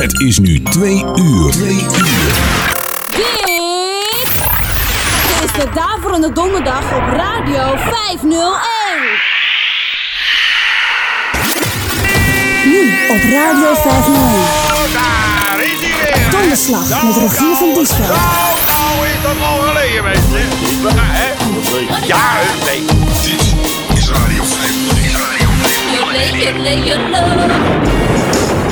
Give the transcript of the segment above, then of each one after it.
Het is nu twee uur. Twee uur. Dit is de Daverende Donderdag op Radio 501. Nu op Radio 501. Daar is hij weer. Donderslag met Rogier van Diesveld. Nou, nou is dat al geleden, mensen. Hè? Ja, nee. Dit is Radio 501.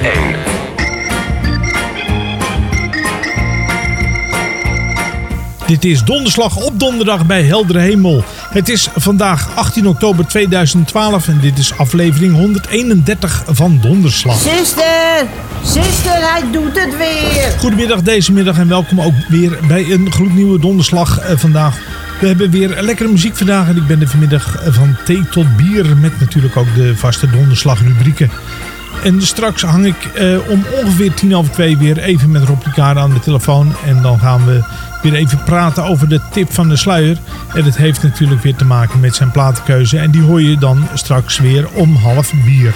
501. Dit is donderslag op donderdag bij heldere hemel. Het is vandaag 18 oktober 2012 en dit is aflevering 131 van Donderslag. Zuster, zuster, hij doet het weer. Goedemiddag deze middag en welkom ook weer bij een gloednieuwe donderslag eh, vandaag. We hebben weer lekkere muziek vandaag en ik ben er vanmiddag eh, van thee tot bier met natuurlijk ook de vaste donderslagrubrieken. En straks hang ik eh, om ongeveer tien over twee weer even met Rob Ricard aan de telefoon. En dan gaan we weer even praten over de tip van de sluier. En het heeft natuurlijk weer te maken met zijn platenkeuze. En die hoor je dan straks weer om half bier.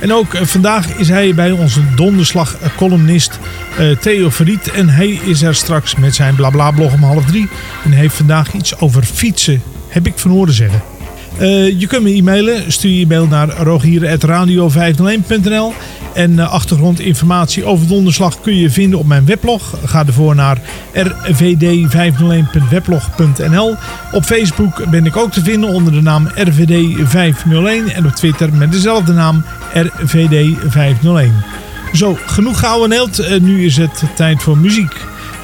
En ook eh, vandaag is hij bij onze donderslag columnist eh, Theo Verriet. En hij is er straks met zijn blabla blog om half drie. En heeft vandaag iets over fietsen, heb ik van horen zeggen. Eh, je kunt me e-mailen. Stuur je e-mail naar rogier.radio501.nl En eh, achtergrondinformatie over donderslag kun je vinden op mijn weblog. Ga ervoor naar rvd501.weblog.nl Op Facebook ben ik ook te vinden onder de naam RVD501. En op Twitter met dezelfde naam RVD501. Zo, genoeg gouden neelt. Eh, nu is het tijd voor muziek.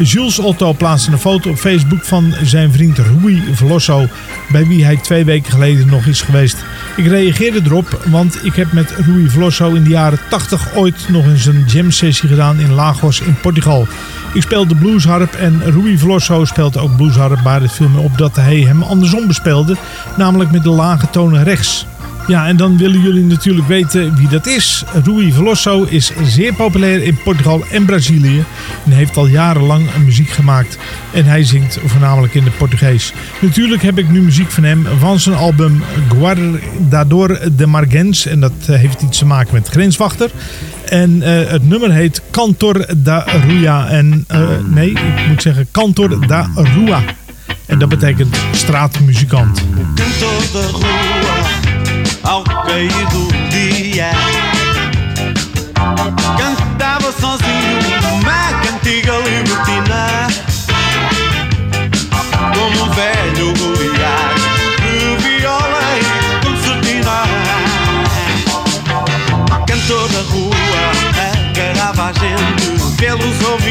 Jules Otto plaatste een foto op Facebook van zijn vriend Rui Veloso, bij wie hij twee weken geleden nog is geweest. Ik reageerde erop, want ik heb met Rui Veloso in de jaren 80 ooit nog eens een jam sessie gedaan in Lagos in Portugal. Ik speelde bluesharp en Rui Veloso speelde ook bluesharp, maar het viel me op dat hij hem andersom bespeelde, namelijk met de lage tonen rechts. Ja, en dan willen jullie natuurlijk weten wie dat is. Rui Veloso is zeer populair in Portugal en Brazilië. En heeft al jarenlang muziek gemaakt. En hij zingt voornamelijk in het Portugees. Natuurlijk heb ik nu muziek van hem van zijn album Guardador de Margens. En dat eh, heeft iets te maken met Grenswachter. En eh, het nummer heet Cantor da Rua. En eh, nee, ik moet zeggen Cantor da Rua. En dat betekent straatmuzikant. cantor da rua ao cair do dia. Cantava sozinho uma cantiga libertina. Como um velho Goliat de viola e concertina. Cantor da rua agarrava a gente pelos ouvidos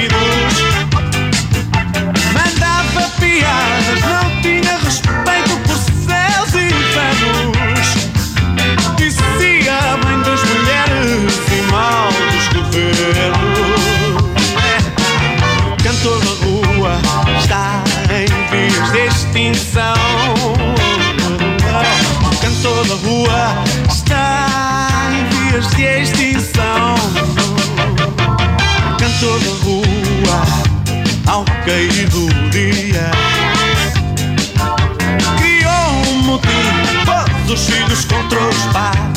contra os pais.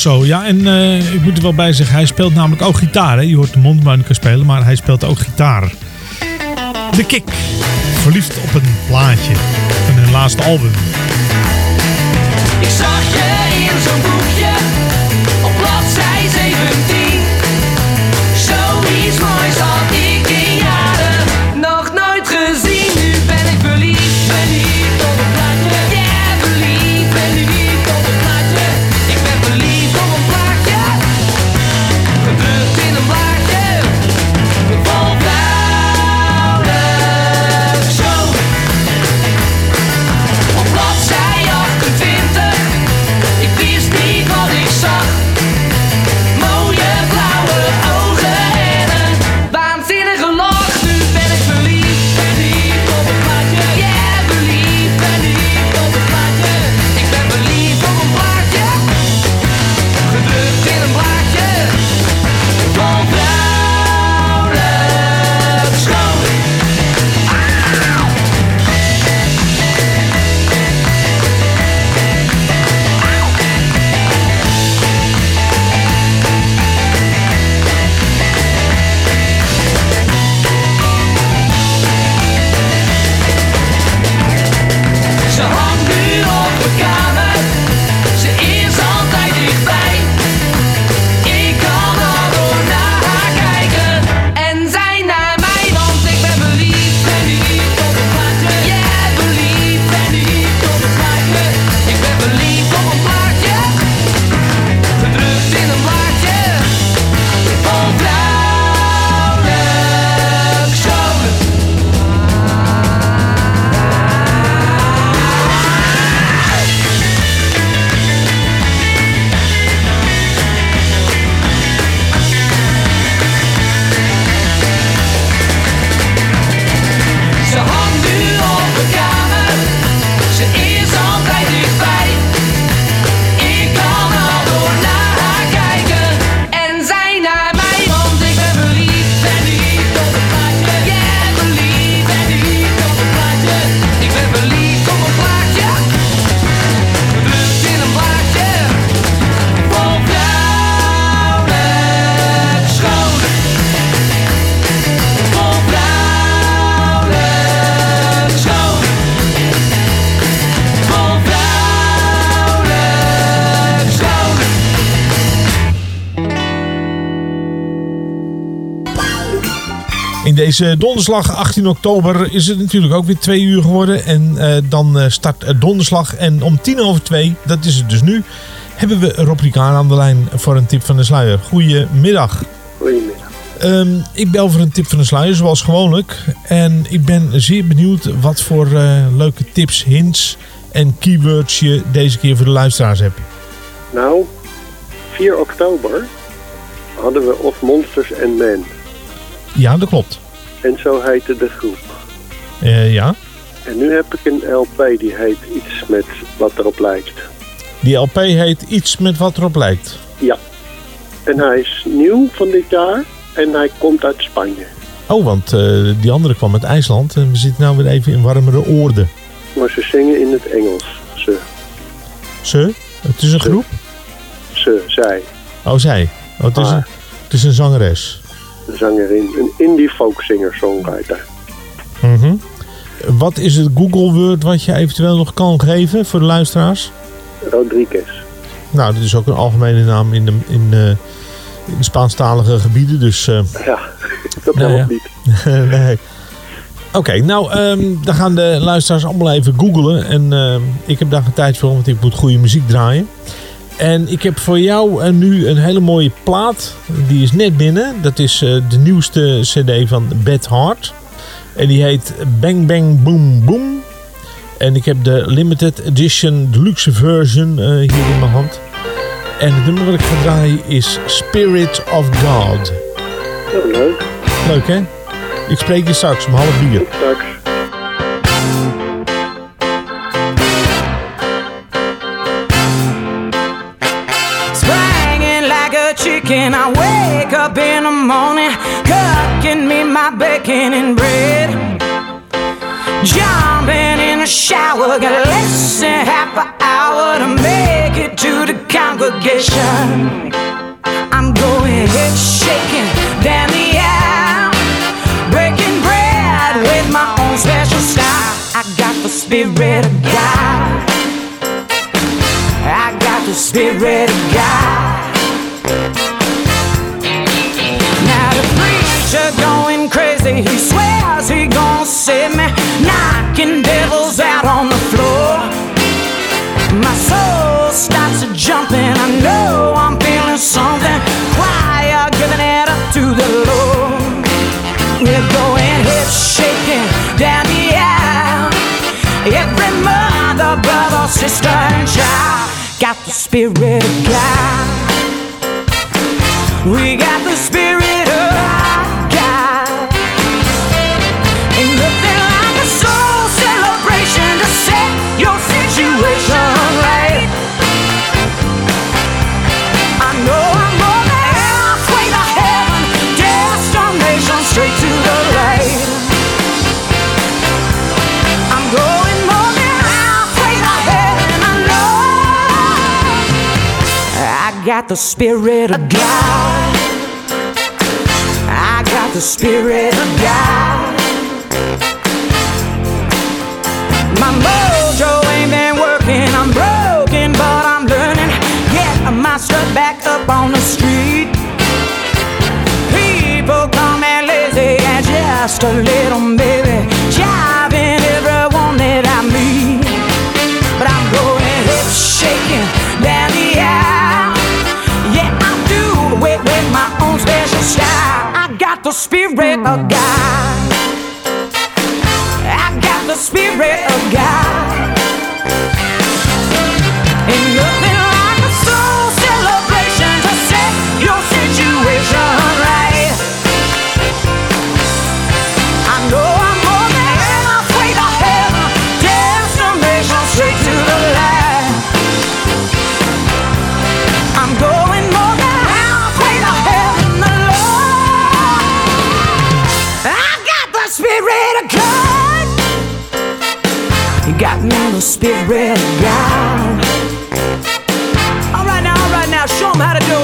Veloso. Ja, en eh, ik moet er wel bij zeggen, hij speelt namelijk ook gitaar. Hè? Je hoort de mondharmonica spelen, maar hij speelt ook gitaar. De Kick. Verliefd op een plaatje. Van hun laatste album. Ik zag je in zo'n boekje In deze donderslag 18 oktober is het natuurlijk ook weer twee uur geworden. En eh, dan eh, start donderslag. En om tien over twee, dat is het dus nu, hebben we Rob Ricard aan de lijn voor een tip van de sluier. Goedemiddag. Goedemiddag. Ehm, ik bel voor een tip van de sluier, zoals gewoonlijk. En ik ben zeer benieuwd wat voor eh, leuke tips, hints en keywords je deze keer voor de luisteraars hebt. Nou, 4 oktober hadden we Of Monsters and Men. Ja, dat klopt. En zo heette de groep. Eh, ja. En nu heb ik een LP die heet iets met wat erop lijkt. Die LP heet Iets met wat erop lijkt. Ja. En hij is nieuw van dit jaar en hij komt uit Spanje. Oh, want eh, die andere kwam uit IJsland. En we zitten nou weer even in warmere oorden. Maar ze zingen in het Engels. Ze, Ze? Het is een groep? ze, zij. Oh, zij. Oh, het, is Ah. een, het is een zangeres. Zangerin, een indie folk singer songwriter. Mhm. Wat is het Google Word wat je eventueel nog kan geven voor de luisteraars? Rodriguez. Nou, dit is ook een algemene naam in de, in, eh, in de Spaanstalige gebieden. Dus eh, Ja, dat Nou helpt ja. niet. nee. Oké, nou, ehm, dan gaan de luisteraars allemaal even googlen. En ehm, ik heb daar geen tijd voor, want ik moet goede muziek draaien. En ik heb voor jou eh, nu een hele mooie plaat. Die is net binnen. Dat is eh, de nieuwste cd van Bad Heart. En die heet Bang Bang Boom Boom. En ik heb de limited edition deluxe version eh, hier in mijn hand. En het nummer wat ik ga draaien is Spirit of God. Oh, leuk. Leuk hè? Ik spreek je straks om half. Tot straks. Chicken, I wake up in the morning, cooking me my bacon and bread. Jumping in the shower, got less than half an hour the Spirit of God. I got the Spirit of God. My mojo ain't been working. I'm broken, but I'm learning. Get my strut back up on the street. People call me lazy and just a little. the Spirit of God. I got the Spirit of God. really down. All right now, all right now, show them how to do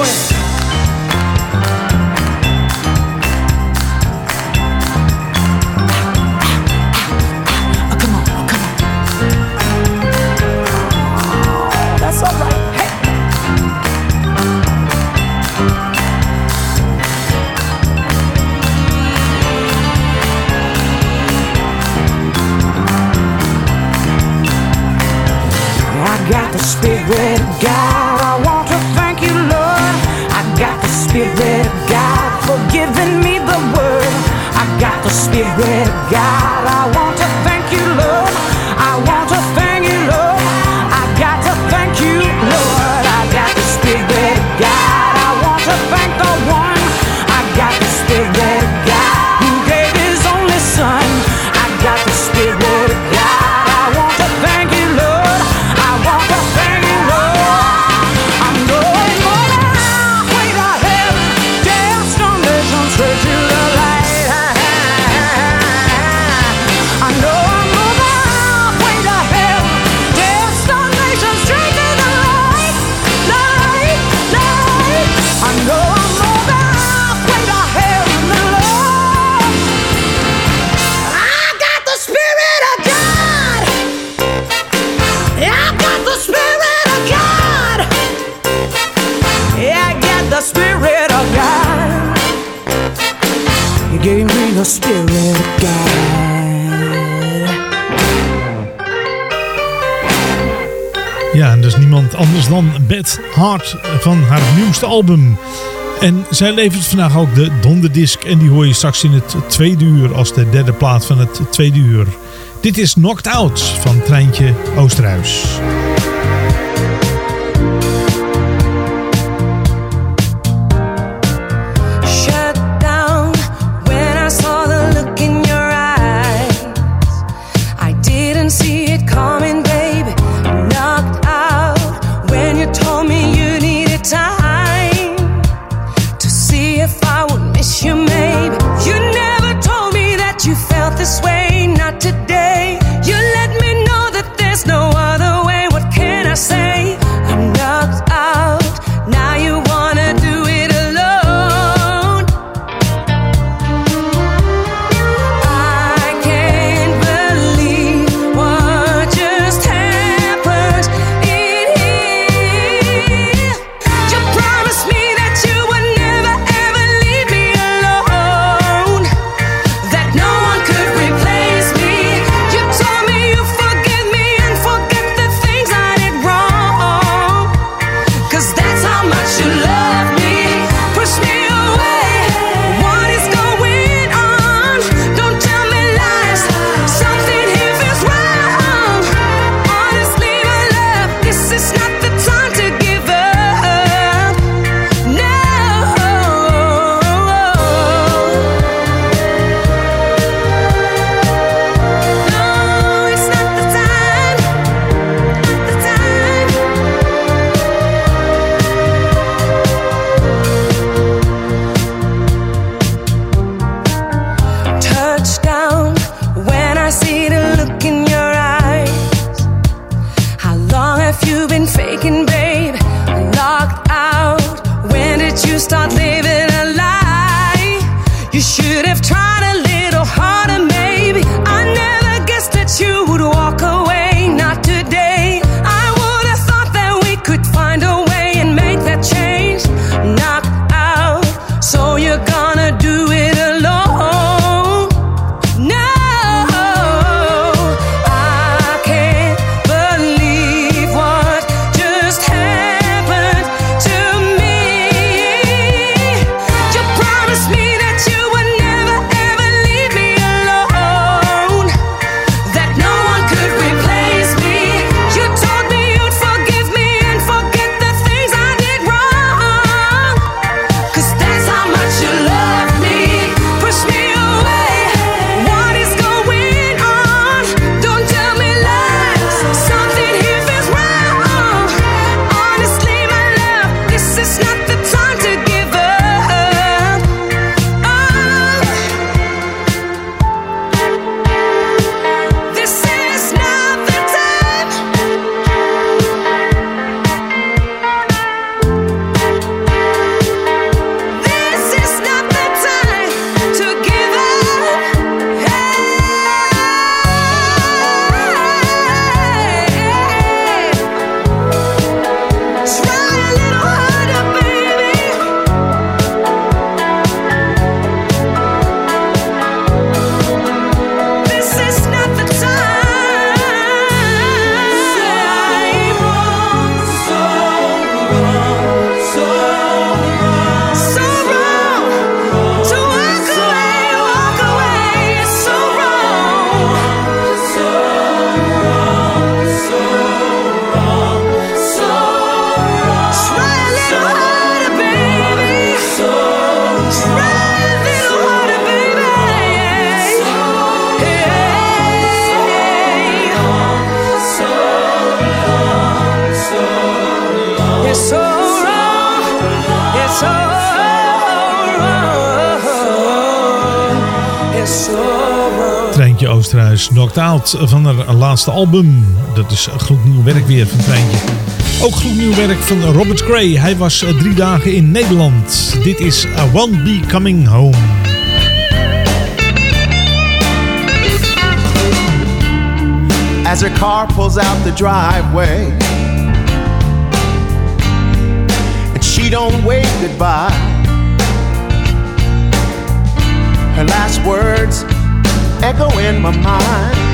Beth Hart van haar nieuwste album. En zij levert vandaag ook de donderdisc en die hoor je straks in het tweede uur als de derde plaat van het tweede uur. Dit is Knocked Out van Treintje Oosterhuis. Out van haar laatste album. Dat is gloednieuw werk weer van Treintje. Ook gloednieuw werk van Robert Gray. Hij was eh, drie dagen in Nederland. Dit is I Won't Be Coming Home. as her car pulls out the driveway and she don't wave goodbye her last words echo in my mind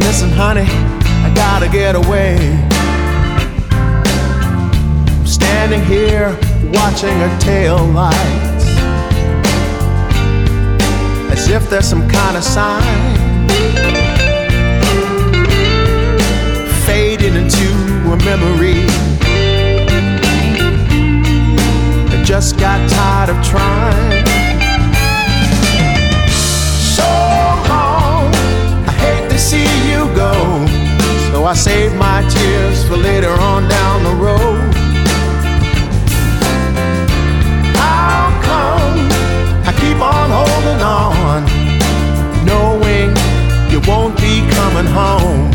listen honey i gotta get away i'm standing here watching her tail lights as if there's some kind of sign fading into a memory. I just got tired of trying. I save my tears for later on down the road. How come I keep on holding on, knowing you won't be coming home?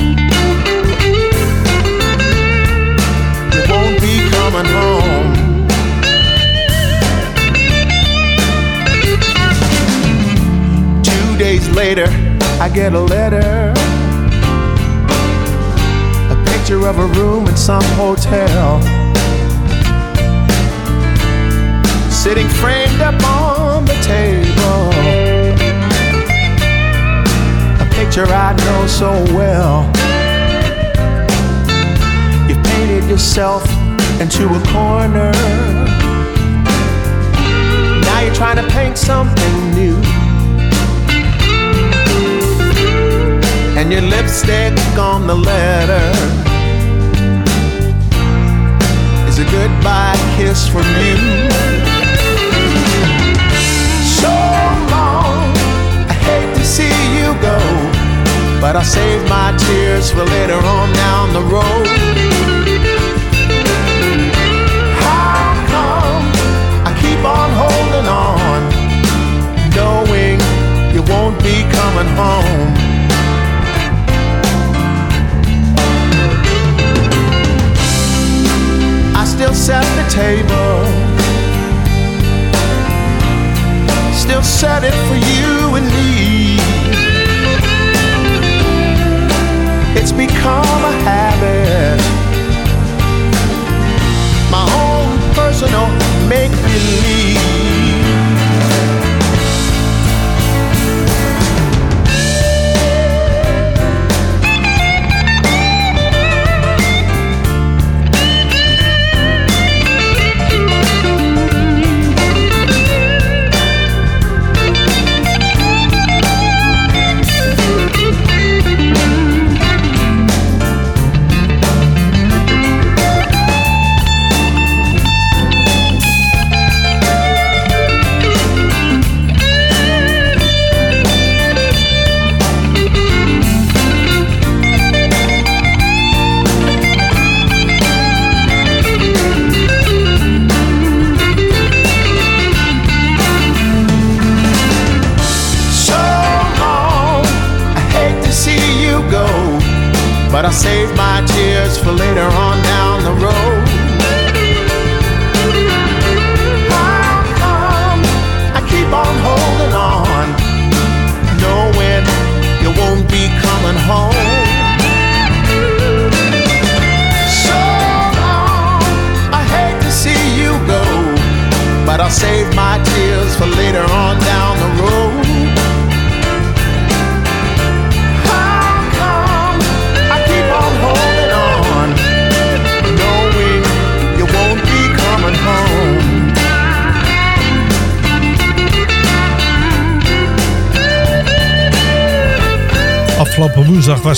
You won't be coming home. Two days later, I get a letter. Picture of a room in some hotel. Sitting framed up on the table. A picture I know so well. You've painted yourself into a corner. Now you're trying to paint something new. And your lipstick on the letter goodbye kiss from you. So long, I hate to see you go, but I'll save my tears for later on down the road.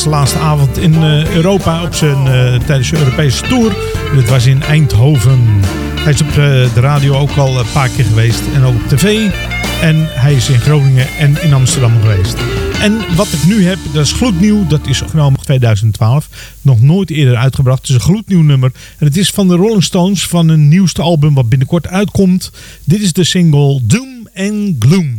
De laatste avond in eh, Europa op zijn, eh, tijdens de Europese Tour. Dit was in Eindhoven. Hij is op de, de radio ook al een paar keer geweest en ook op tv. En hij is in Groningen en in Amsterdam geweest. En wat ik nu heb, dat is gloednieuw. Dat is genomen 2012. Nog nooit eerder uitgebracht. Het is een gloednieuw nummer. En het is van de Rolling Stones van hun nieuwste album wat binnenkort uitkomt. Dit is de single Doom and Gloom.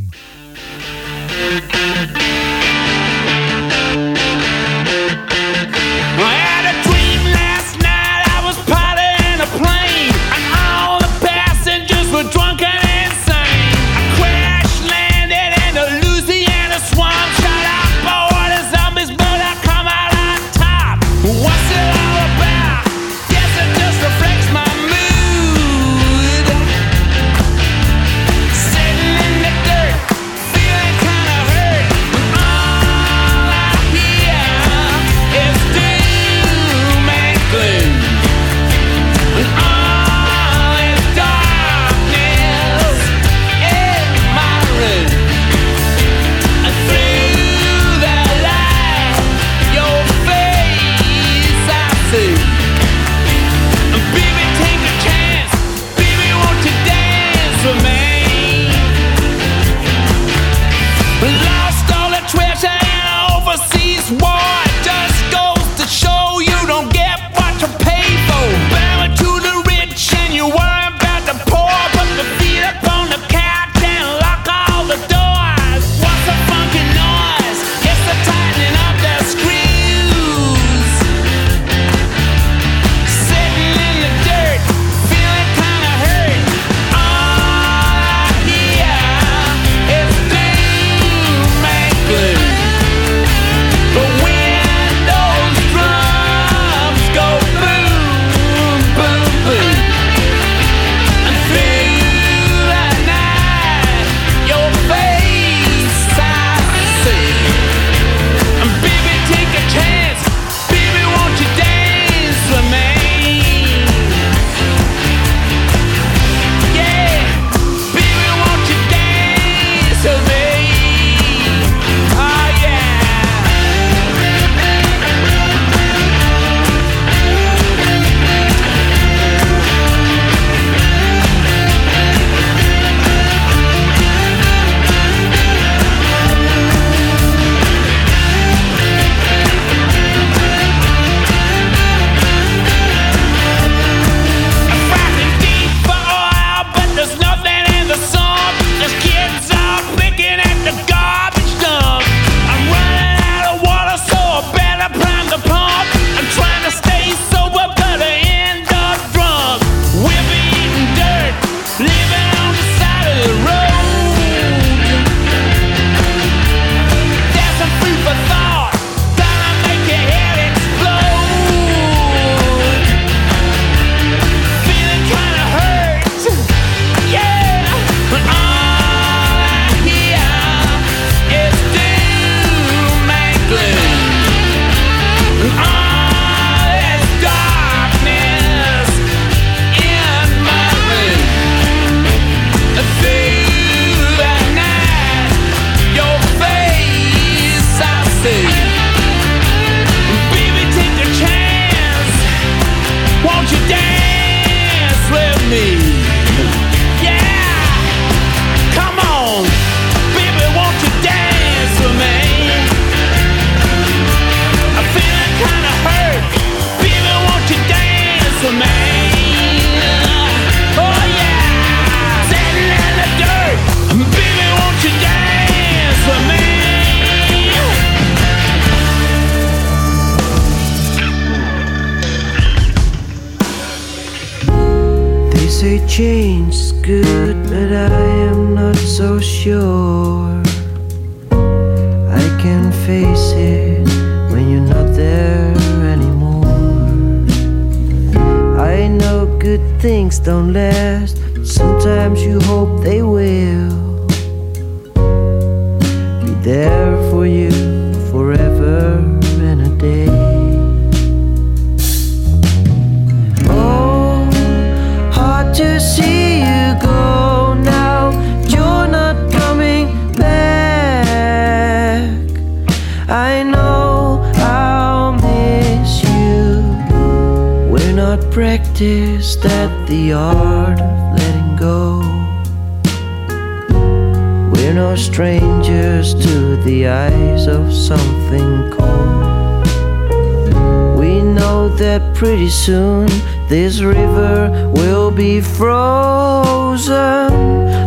Frozen.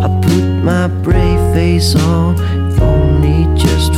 I put my brave face on, if only just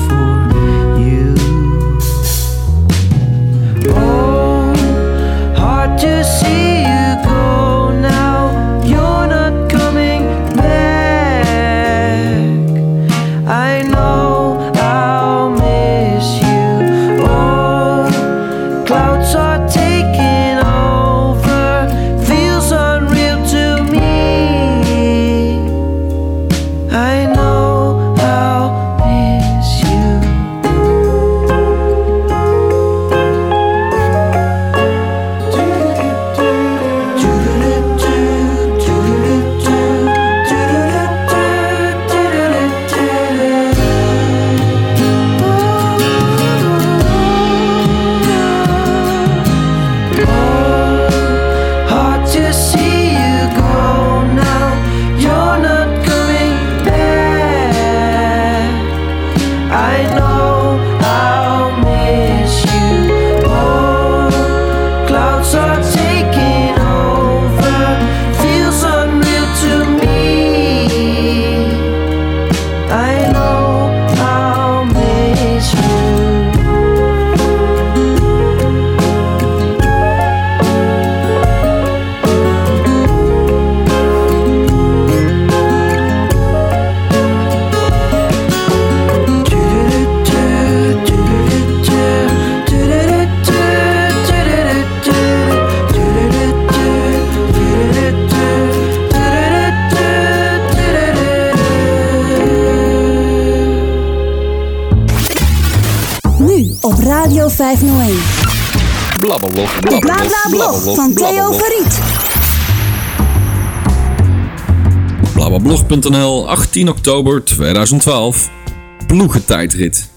De Bla Bla Blog van Theo Verriet. Blablablog.nl, 18 oktober 2012. Ploegentijdrit.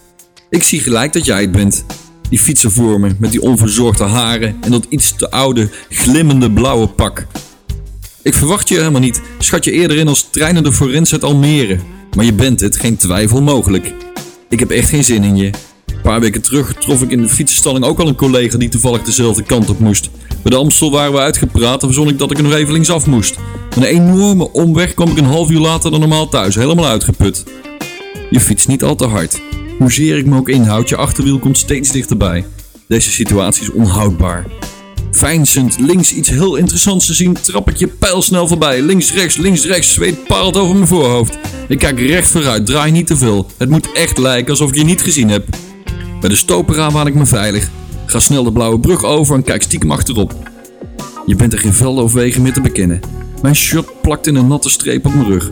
Ik zie gelijk dat jij het bent. Die fietser voor me met die onverzorgde haren en dat iets te oude, glimmende blauwe pak. Ik verwacht je helemaal niet. Schat je eerder in als treinende forens uit Almere. Maar je bent het, geen twijfel mogelijk. Ik heb echt geen zin in je. Paar weken terug trof ik in de fietsenstalling ook al een collega die toevallig dezelfde kant op moest. Bij de Amstel waren we uitgepraat en verzon ik dat ik er nog even linksaf moest. Een enorme omweg kwam ik een half uur later dan normaal thuis, helemaal uitgeput. Je fietst niet al te hard. Hoezeer ik me ook inhoud, je achterwiel komt steeds dichterbij. Deze situatie is onhoudbaar. Fijnsend links iets heel interessants te zien, trap ik je pijlsnel voorbij. Links, rechts, links, rechts, zweet parelt over mijn voorhoofd. Ik kijk recht vooruit, draai niet te veel. Het moet echt lijken alsof ik je niet gezien heb. Bij de stopera waan ik me veilig. Ga snel de blauwe brug over en kijk stiekem achterop. Je bent er geen velden of wegen meer te bekennen. Mijn shirt plakt in een natte streep op mijn rug.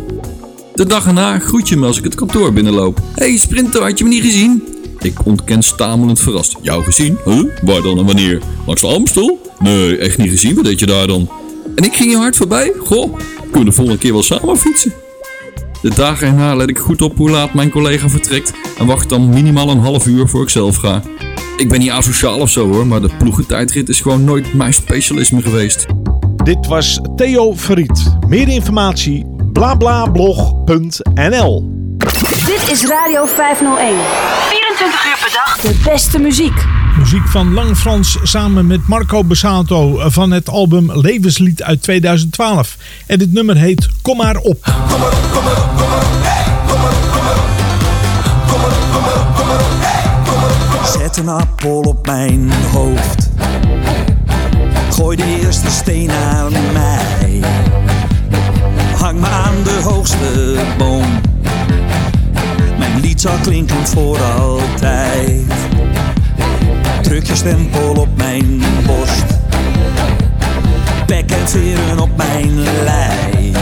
De dag erna groet je me als ik het kantoor binnenloop. Hé hey, Sprinter, had je me niet gezien? Ik ontken stamelend verrast. Jou gezien? Huh? Waar dan en wanneer? Langs de Amstel? Nee, echt niet gezien. Wat deed je daar dan? En ik ging je hard voorbij? Goh, kunnen we de volgende keer wel samen fietsen? De dagen erna let ik goed op hoe laat mijn collega vertrekt en wacht dan minimaal een half uur voor ik zelf ga. Ik ben niet asociaal of zo hoor, maar de ploegentijdrit is gewoon nooit mijn specialisme geweest. Dit was Theo Verriet. Meer informatie blablablog.nl Dit is Radio 501. 24 uur per dag. De beste muziek. Muziek van Lang Frans samen met Marco Besato van het album Levenslied uit 2012. En dit nummer heet Kom maar op. Zet een appel op mijn hoofd. Gooi de eerste steen aan mij. hang me aan de hoogste boom. Mijn lied zal klinken voor altijd. Druk je stempel op mijn borst. Bek en veren op mijn lijf.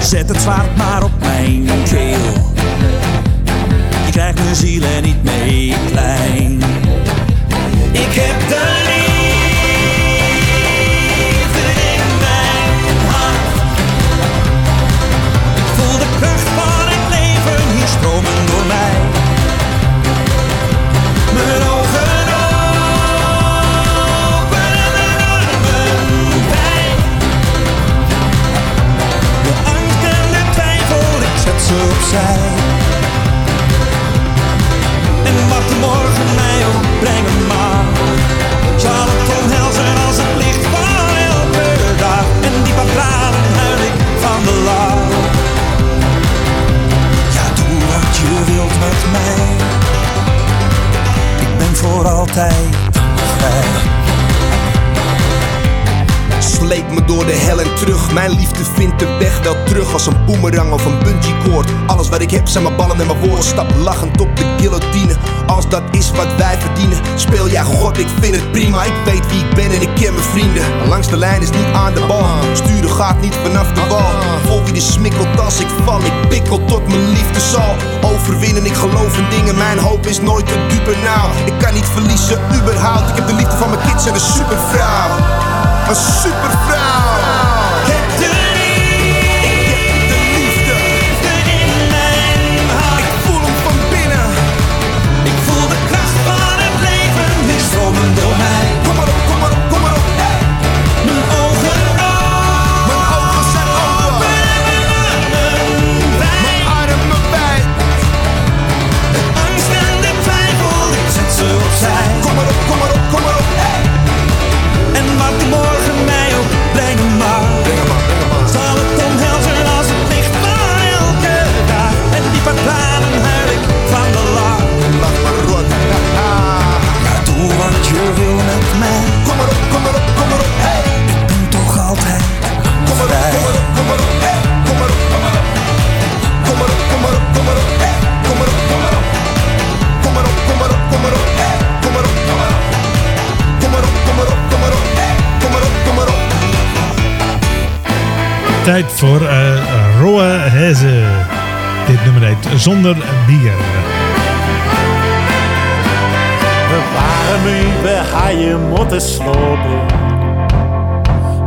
Zet het zwaard maar op mijn keel. Je krijgt mijn ziel en niet mee klein. Ik heb de liefde in mijn opzij. En wat morgen mij ook brengen mag, zal het omhelzen als het licht van elke dag. En die paar tranen huil ik van de lach. Ja, doe wat je wilt met mij. Ik ben voor altijd vrij. Sleep me door de hel en terug. Mijn liefde vindt de weg wel terug als een boemerang of een bungee cord. Alles wat ik heb zijn mijn ballen en mijn woorden. Stap lachend op de guillotine. Als dat is wat wij verdienen. Speel jij God, ik vind het prima. Ik weet wie ik ben en ik ken mijn vrienden. Langs de lijn is niet aan de bal. Sturen gaat niet vanaf de wal. Vol wie de smikkelt als ik val. Ik pikkel tot mijn liefde zal overwinnen. Ik geloof in dingen. Mijn hoop is nooit te dupe nou. Ik kan niet verliezen, überhaupt. Ik heb de liefde van mijn kids en een supervrouw. Een supervrouw. Tijd voor uh, Roa Heze. Dit nummer heet Zonder Bier. We waren nu bij haaien moeten slopen.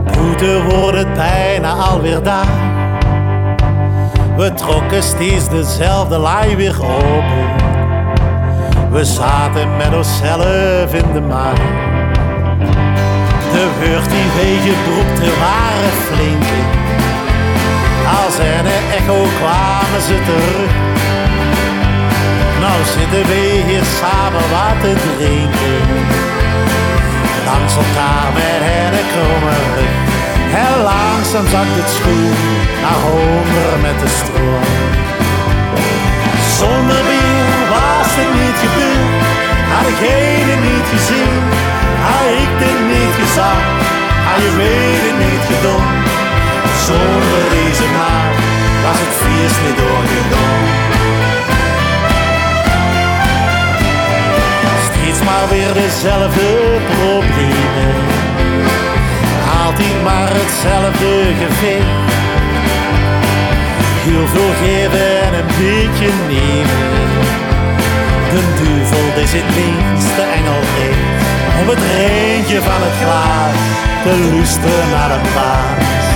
Boete wordt het bijna alweer daar. We trokken steeds dezelfde laai weer open. We zaten met onszelf in de maan. De hurt die wegen broekte waren flinke. Als er een echo kwamen ze terug. Nou zitten we hier samen wat te drinken. Langs elkaar met kromme rug. En langzaam zakt het schoen naar onder met de stroom. Zonder bier was het niet gebeurd. Had degene niet gezien. Had ik dit niet gezag. Had je weten niet gedaan. Zonder deze naam was het feest niet doorgedaan. Steeds maar weer dezelfde problemen. Altijd maar hetzelfde gevecht. Heel veel geven en een beetje nemen. De duivel zit links, de engel rechts. Op het reentje van het glaas, te luisteren naar de baas.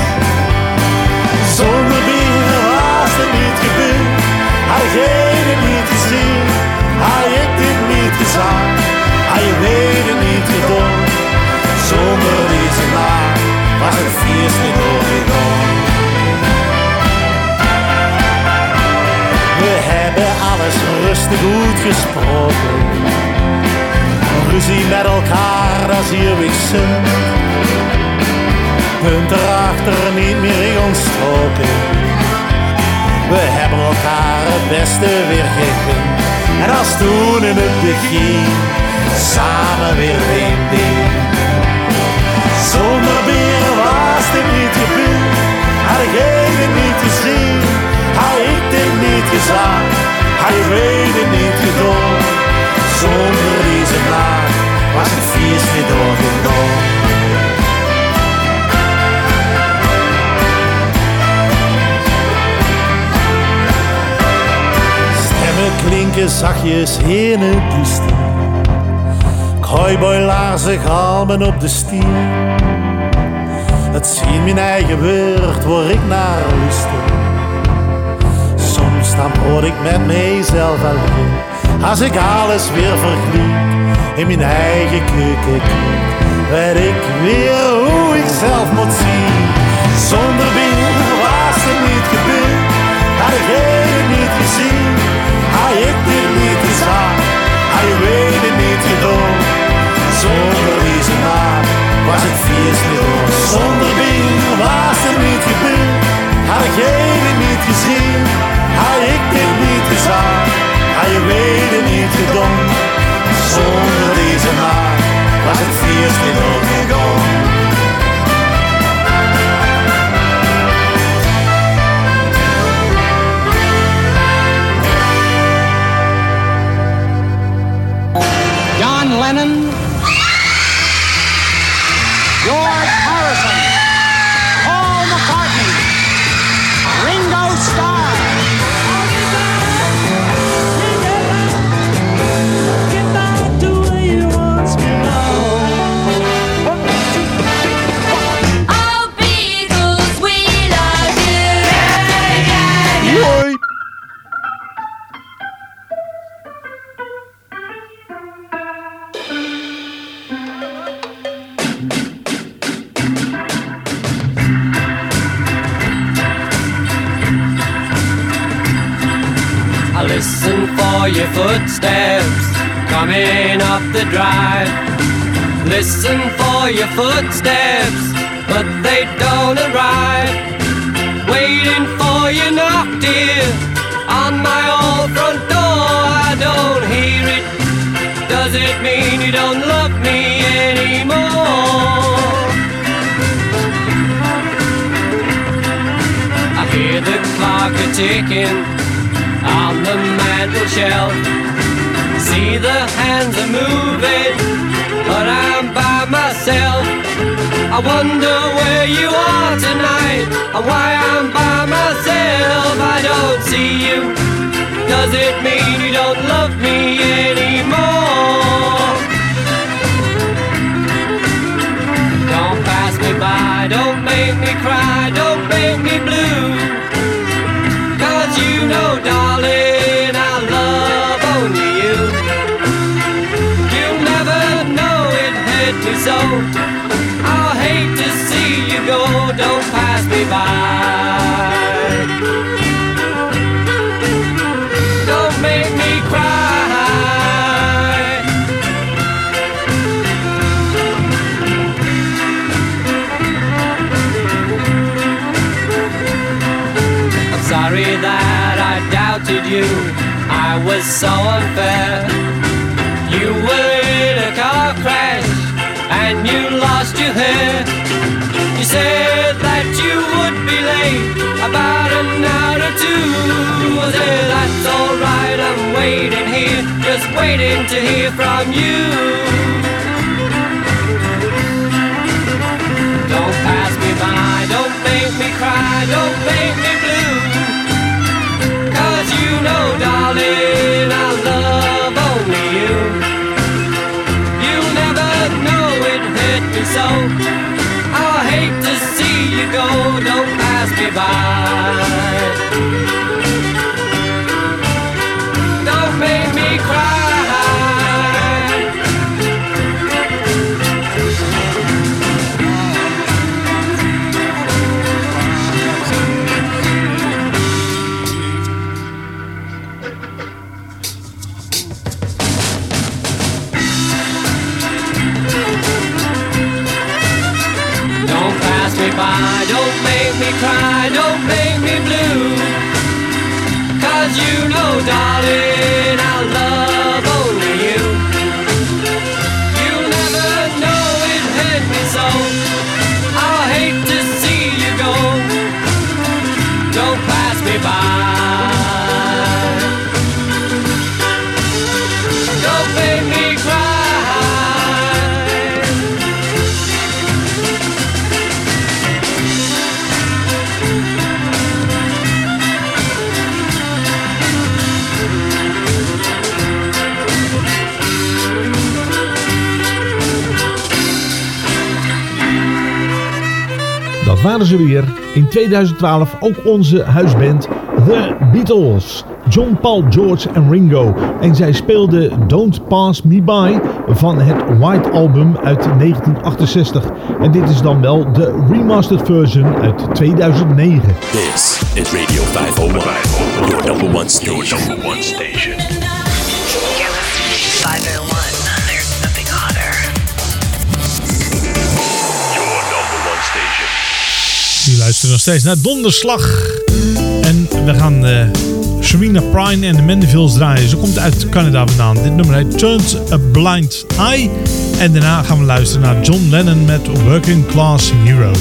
Zonder bier was het niet gebeurd. Had degene niet gezien, had ik dit niet gezag. Had je weten niet gedaan. Zonder deze naam was het feest niet doorgegaan. We hebben alles rustig goed gesproken. Ruzie met elkaar, zie je wissen. Punt erachter niet meer in ons stroken. We hebben elkaar het beste weer gegund. En als toen in het begin, samen weer ween Zonder bier was dit niet gebeurd. Had degene niet gezien. Had ik dit niet gezegd, had je weten niet gedaan. Zonder deze nacht was het feest niet doorgegaan. Klinken zachtjes in het duister. Cowboylaarzen galmen op de stier. Het zien mijn eigen woord waar ik naar luister. Soms dan hoor ik met mezelf alleen. Als ik alles weer vergliet in mijn eigen keuken. Weet ik weer hoe ik zelf moet zien. Zonder weer was het niet gebeurd. Had ik het niet gezien. Ik niet gezegd. Had je weten niet gedaan. Zonder deze naam was het feest niet. Zonder bier was het niet gebeurd. Had ik het niet gezien. Had ik dit niet gezegd. Had je weten niet gedaan. Zonder deze naam was het feest niet coming up the drive. Listen for your footsteps, but they don't arrive. Waiting for you knock, dear, on my old front door. I don't hear it. Does it mean you don't love me anymore? I hear the clock a ticking on the mantel shelf. See the hands are moving, but I'm by myself. I wonder where you are tonight, and why I'm by myself. I don't see you. Does it mean you don't love me anymore? Don't pass me by, don't make me cry, don't make me blue. So. I'll hate to see you go, don't pass me by. Don't make me cry. I'm sorry that I doubted you. I was so unfair. You were hair. You said that you would be late about an hour or two. I said that's alright, I'm waiting here, just waiting to hear from you. Don't pass me by, don't make me cry, don't make me Oh, I hate to see you go, don't pass me by. You know, darling, I love waren ze weer. In 2012 ook onze huisband The Beatles. John, Paul, George en Ringo. En zij speelden Don't Pass Me By van het White Album uit 1968. En dit is dan wel de remastered version uit 2009. This is Radio 501, your number. Your number one station. Nog steeds naar Donderslag. En we gaan uh, Serena Prine en de Mandevilles draaien. Ze komt uit Canada vandaan. Dit nummer heet Turns a Blind Eye. En daarna gaan we luisteren naar John Lennon met Working Class Hero.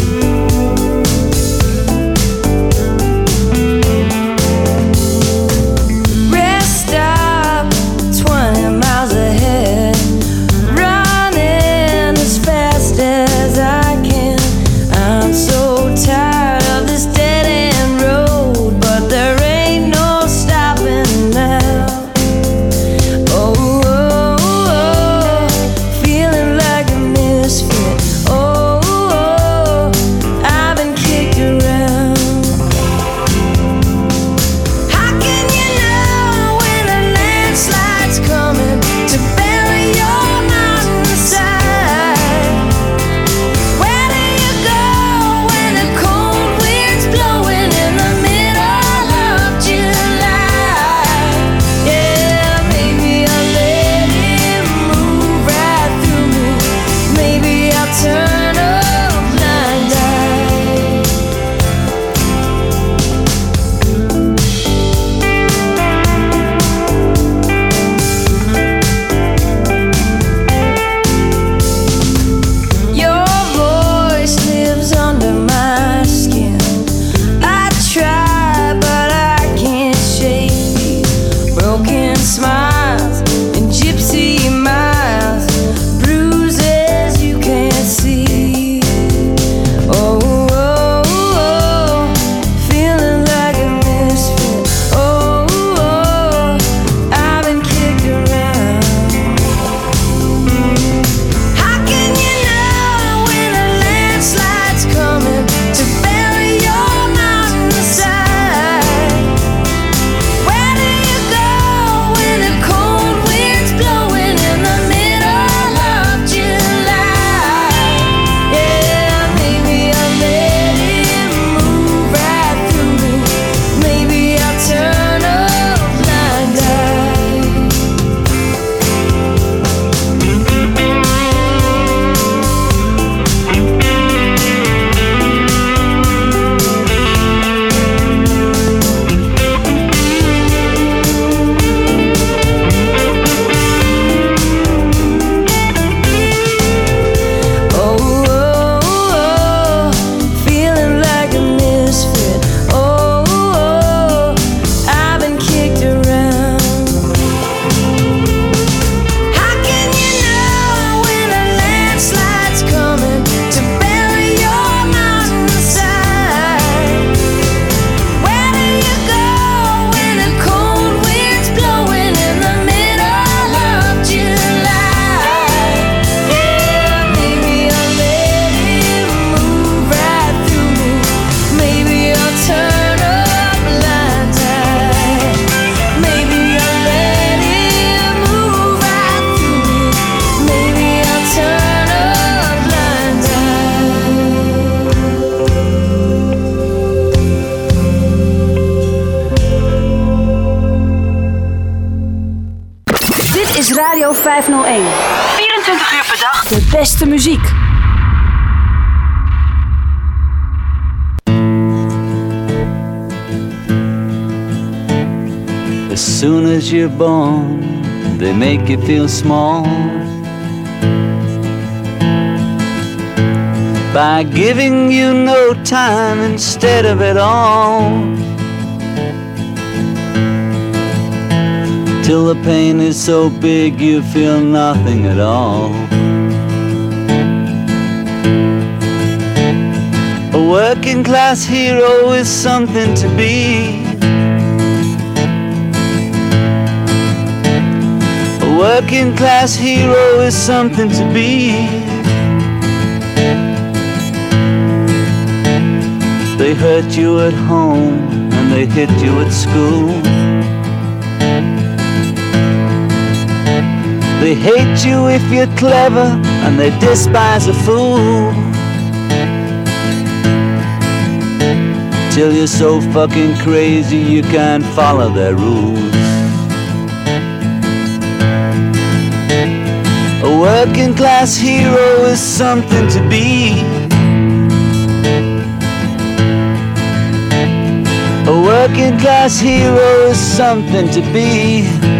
Radio 501. 24 uur per dag. De beste muziek. As soon as you're born, they make you feel small. By giving you no time instead of it all. Till the pain is so big you feel nothing at all. A working class hero is something to be. A working class hero is something to be. They hurt you at home and they hit you at school. They hate you if you're clever and they despise a fool. Till you're so fucking crazy you can't follow their rules. A working class hero is something to be. A working class hero is something to be.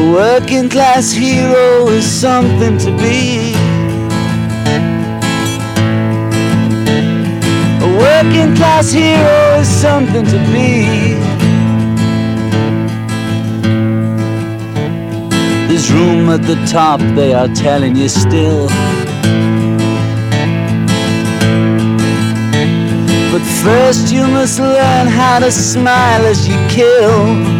A working class hero is something to be. A working class hero is something to be. There's room at the top, they are telling you still. But first, you must learn how to smile as you kill.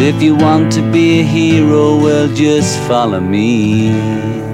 If you want to be a hero, well, just follow me.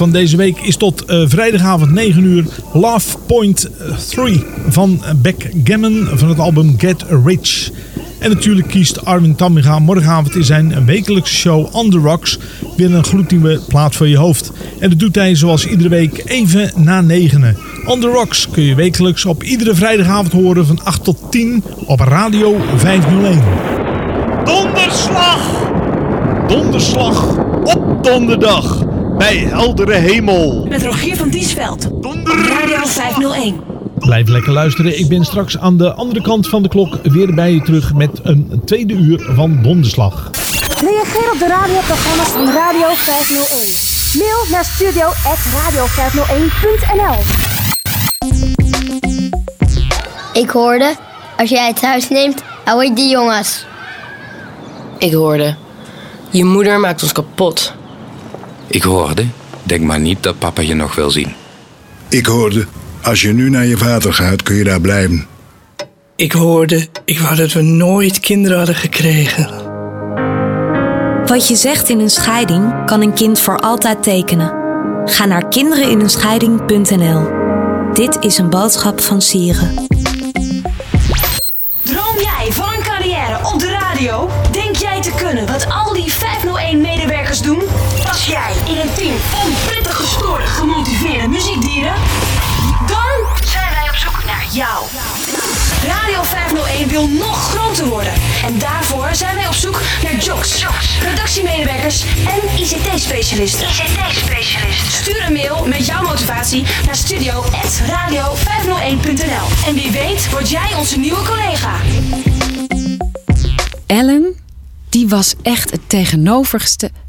Van deze week is tot eh, vrijdagavond 9 uur Love Point 3 van Backgammon van het album Get Rich. En natuurlijk kiest Armin Tamminga morgenavond in zijn wekelijkse show On The Rocks weer een gloednieuwe plaat voor je hoofd. En dat doet hij zoals iedere week even na negenen. On The Rocks kun je wekelijks op iedere vrijdagavond horen van 8 tot 10 op Radio 501. Donderslag! Donderslag op donderdag bij heldere hemel. Met Rogier van Diesveld. Radio 501. Blijf lekker luisteren. Ik ben straks aan de andere kant van de klok weer bij je terug met een tweede uur van Donderslag. Reageer op de radioprogramma's van Radio 501. Mail naar studio.radio501.nl Ik hoorde, als jij het huis neemt, hou ik die jongens. Ik hoorde, je moeder maakt ons kapot. Ik hoorde, denk maar niet dat papa je nog wil zien. Ik hoorde, als je nu naar je vader gaat, kun je daar blijven. Ik hoorde, ik wou dat we nooit kinderen hadden gekregen. Wat je zegt in een scheiding kan een kind voor altijd tekenen. Ga naar kindereninenscheiding.nl. Dit is een boodschap van Sieren. Droom jij van een carrière op de radio? Denk jij te kunnen wat al die 501-medewerkers doen? Jij in een team van prettig gestoorde, gemotiveerde muziekdieren? Dan zijn wij op zoek naar jou. Radio 501 wil nog groter worden. En daarvoor zijn wij op zoek naar jocks, redactiemedewerkers en ICT-specialisten. ICT-specialisten. Stuur een mail met jouw motivatie naar studio.radio501.nl. En wie weet word jij onze nieuwe collega. Ellen, die was echt het tegenovergestelde.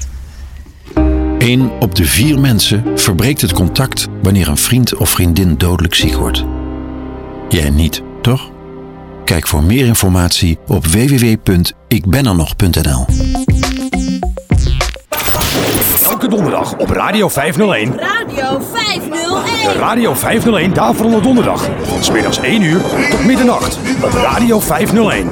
Eén op de vier mensen verbreekt het contact wanneer een vriend of vriendin dodelijk ziek wordt. Jij niet, toch? Kijk voor meer informatie op www.ikbenernog.nl. Elke donderdag op Radio 501. Radio 501. De Radio 501 Daverende Donderdag. Van middags 1 uur tot middernacht op Radio 501.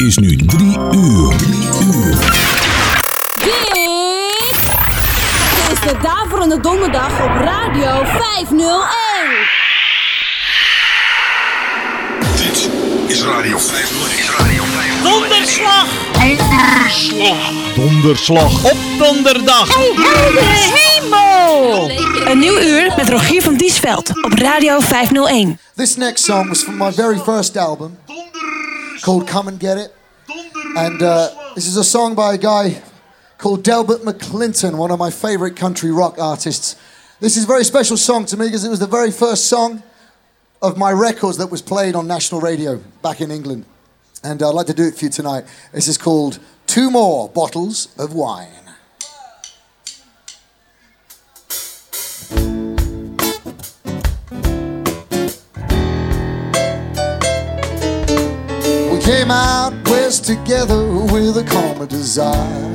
Het is nu drie uur. Drie uur. Dit is de Daverende Donderdag op Radio 501. Dit is Radio 501. Is Radio 501. Donderslag! Donderslag! Donderslag op donderdag! hemel! Een nieuw uur met Rogier van Diesveld op Radio 501. This next song was from my very first album called Come and Get It. And uh, this is a song by a guy called Delbert McClinton, one of my favorite country rock artists. This is a very special song to me because it was the very first song of my records that was played on national radio back in England. And I'd like to do it for you tonight. This is called Two More Bottles of Wine. Came out west together with a common desire.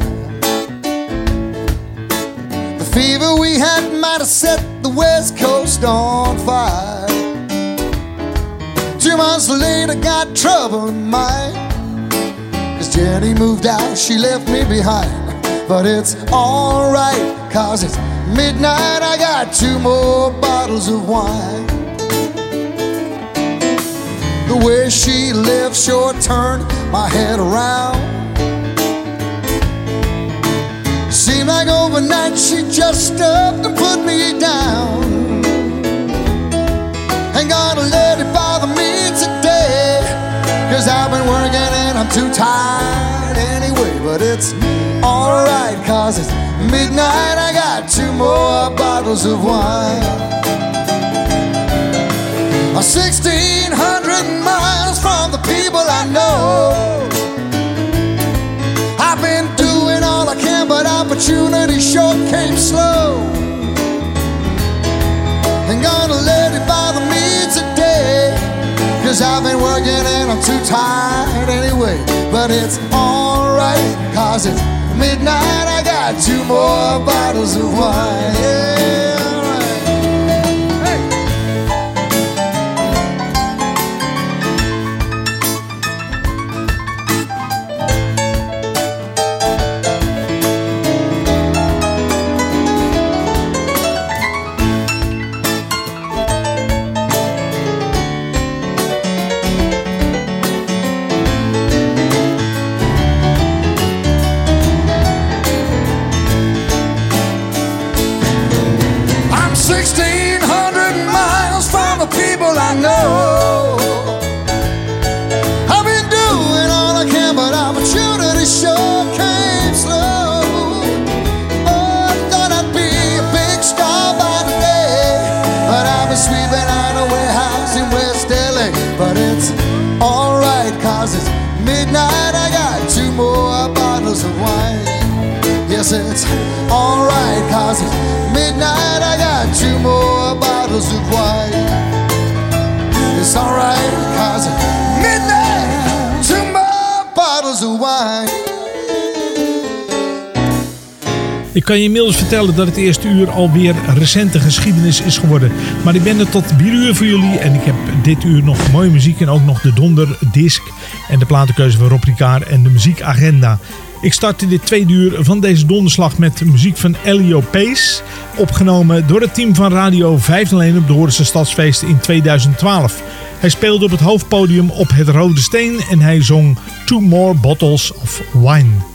The fever we had might have set the west coast on fire. Two months later, got trouble in mind. Cause Jenny moved out, she left me behind. But it's alright, cause it's midnight, I got two more bottles of wine. The way she left sure turned my head around. Seemed like overnight she just stopped and put me down. Ain't gonna let it bother me today. Cause I've been working and I'm too tired anyway. But it's alright, cause it's midnight. I got two more bottles of wine. A 1600 miles from the people I know. I've been doing all I can, but opportunity sure came slow. Ain't gonna let it bother me today. Cause I've been working and I'm too tired anyway. But it's alright, cause it's midnight. I got two more bottles of wine. Yeah, Alright, cause midnight. I got two more bottles of wine. Midnight. Two more bottles of wine. Ik kan je inmiddels vertellen dat het eerste uur alweer recente geschiedenis is geworden. Maar ik ben er tot 4 uur voor jullie en ik heb dit uur nog mooie muziek en ook nog de donderdisc en de platenkeuze van Rob Ricard en de muziekagenda. Ik startte dit tweede uur van deze donderslag met muziek van Elio Pace. Opgenomen door het team van Radio 501 op de Hoornse Stadsfeest in 2012. Hij speelde op het hoofdpodium op het Rode Steen en hij zong Two More Bottles of Wine.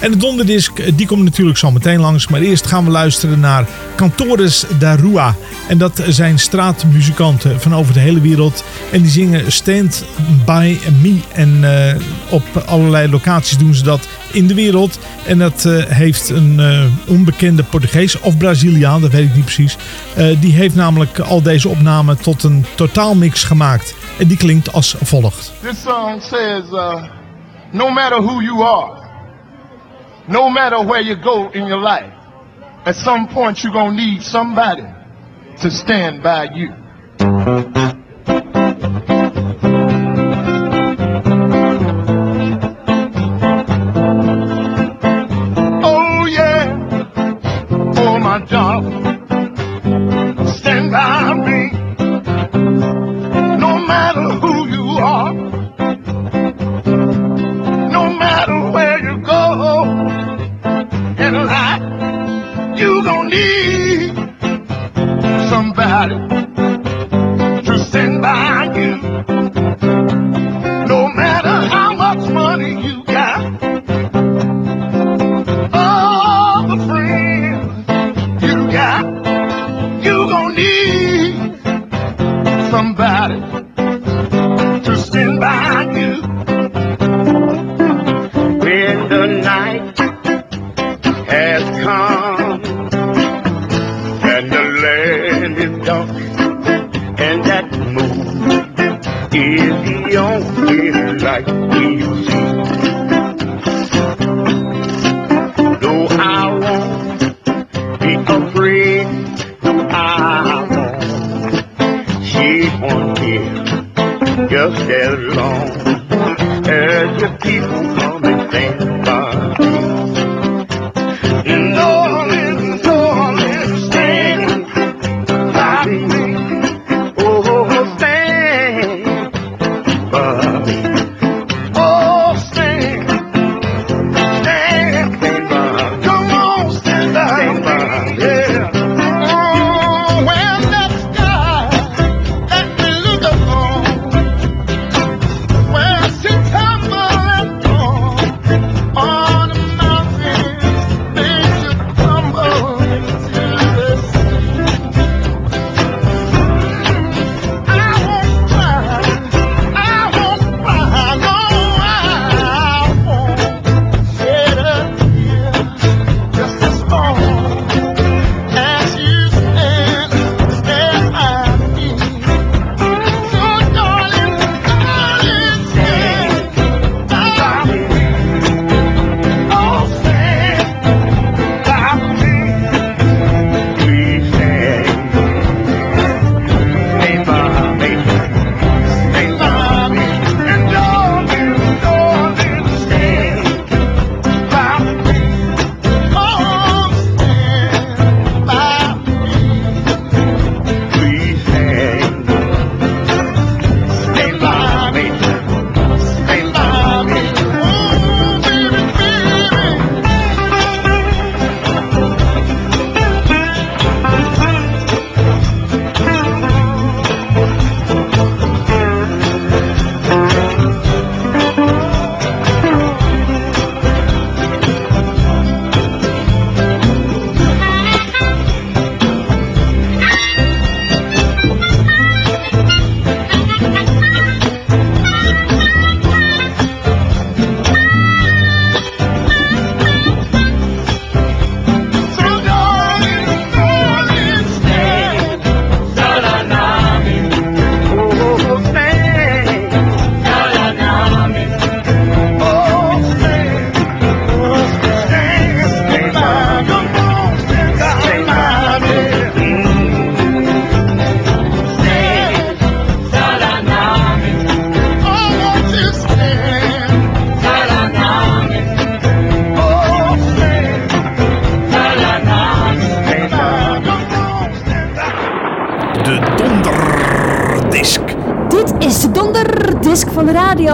En de donderdisc die komt natuurlijk zo meteen langs. Maar eerst gaan we luisteren naar Cantores da Rua. En dat zijn straatmuzikanten van over de hele wereld. En die zingen Stand By Me. En eh, op allerlei locaties doen ze dat in de wereld. En dat eh, heeft een eh, onbekende Portugees of Braziliaan, dat weet ik niet precies. Eh, die heeft namelijk al deze opnamen tot een totaalmix gemaakt. En die klinkt als volgt. This song says, uh, no matter who you are, no matter where you go in your life, at some point you're going to need somebody to stand by you.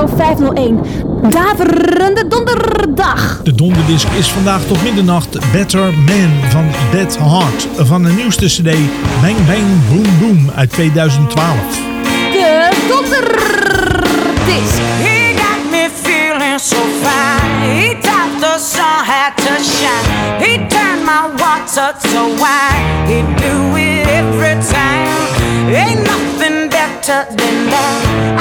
501. Daverende donderdag. De donderdisc is vandaag tot middernacht Better Man van Beth Hart. Van de nieuwste cd Bang Bang Boom Boom uit 2012. De donderdisc. He got me feeling so fine. He thought the sun had to shine. He turned my water to wine. He do it every time. Ain't nothing better than that.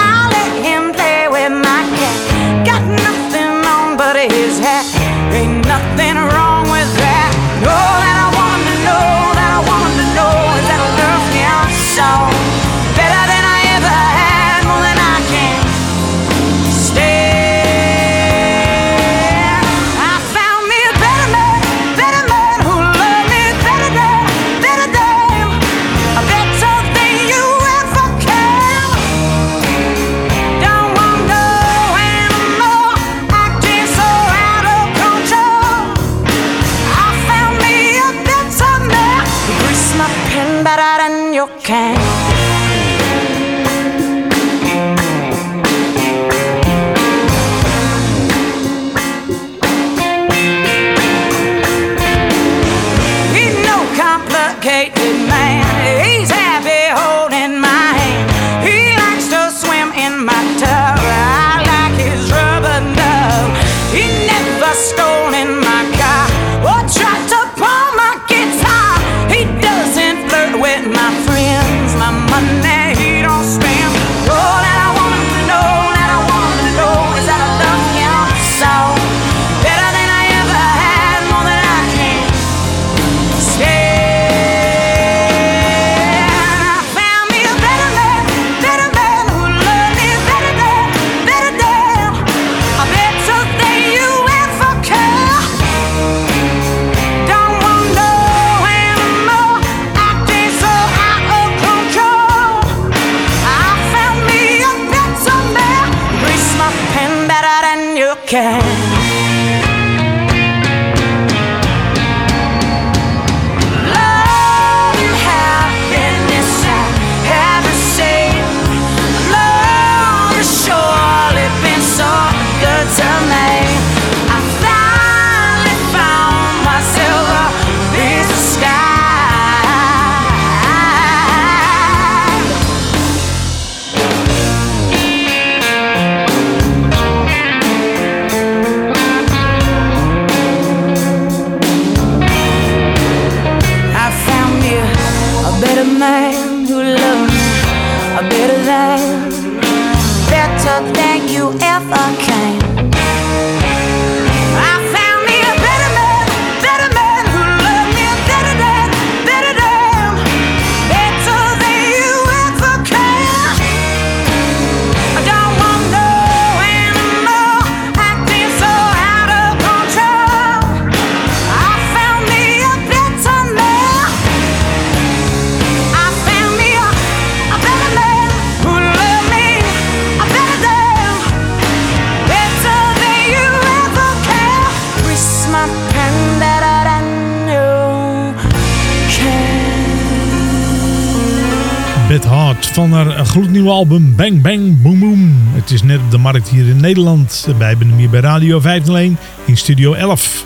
Bang Bang Boom Boom. Het is net op de markt hier in Nederland. Wij hebben hier bij Radio 501 in Studio 11.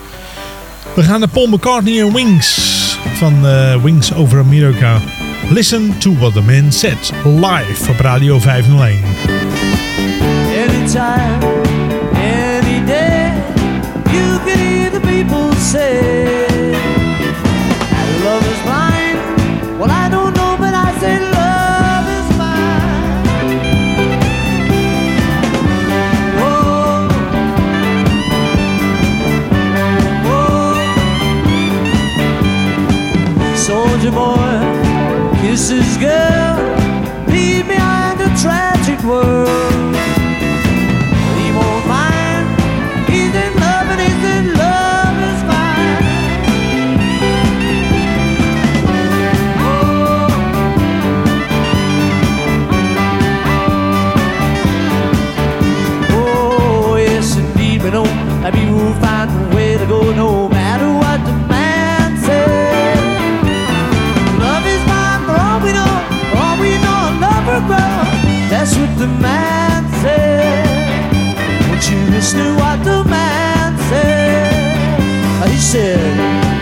We gaan naar Paul McCartney en Wings van eh, Wings Over America. Listen to what the man said live op Radio 501. Anytime, any day, you can hear the people say Please, girl, leave behind a tragic world. the man said? Would you listen to what the man said? He said.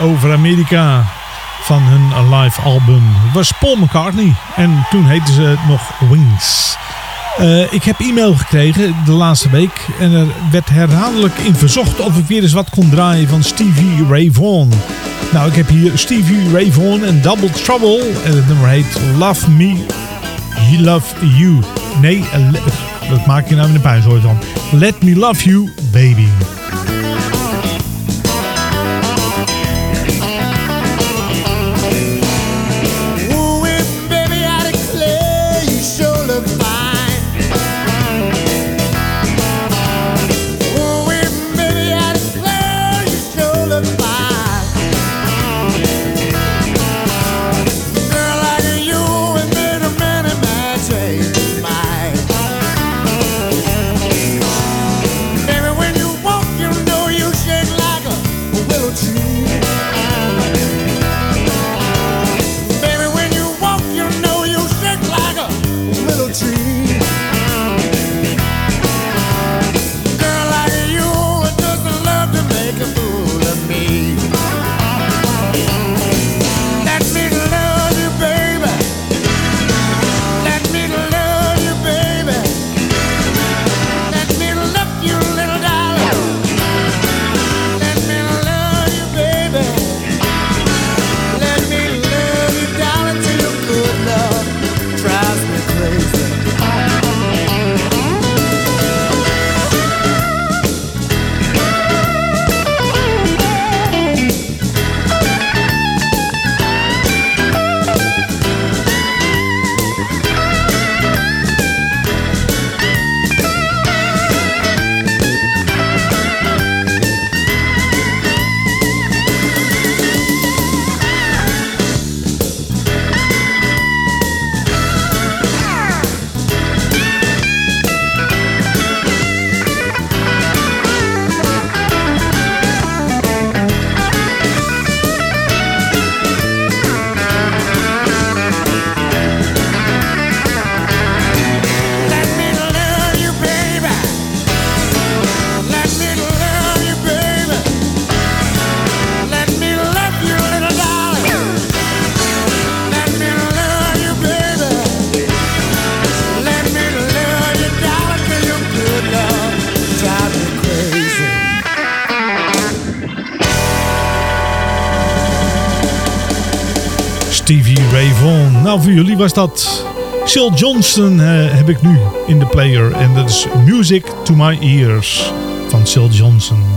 Over Amerika van hun live album was Paul McCartney. En toen heette ze nog Wings. Eh, ik heb e-mail gekregen de laatste week en er werd herhaaldelijk in verzocht of ik weer eens wat kon draaien van Stevie Ray Vaughan. Nou, ik heb hier Stevie Ray Vaughan en Double Trouble en het nummer heet Love Me, You Love You. Nee, eh, dat maak je nou in de puinzooi van. Let Me Love You, Baby. voor jullie was dat. Sil Johnson eh, heb ik nu in de player. En dat is Music to My Ears van Sil Johnson.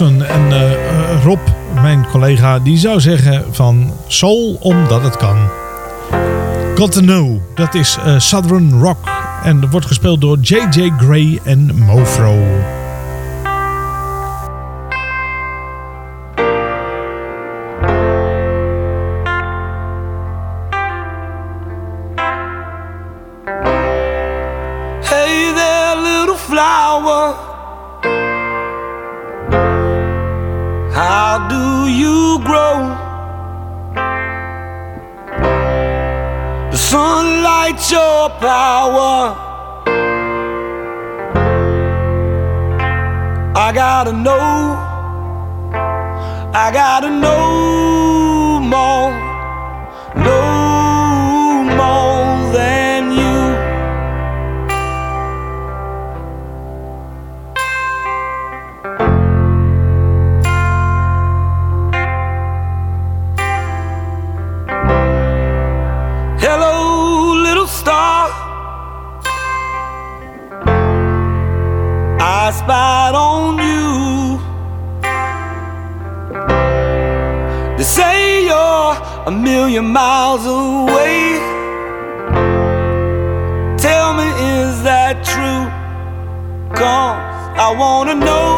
En eh, Rob, mijn collega, die zou zeggen van soul omdat het kan. Got to Know, dat is eh, Southern Rock. En wordt gespeeld door J.J. Gray en Mofro. I gotta know. I gotta know a million miles away. Tell me, is that true? Cause I wanna know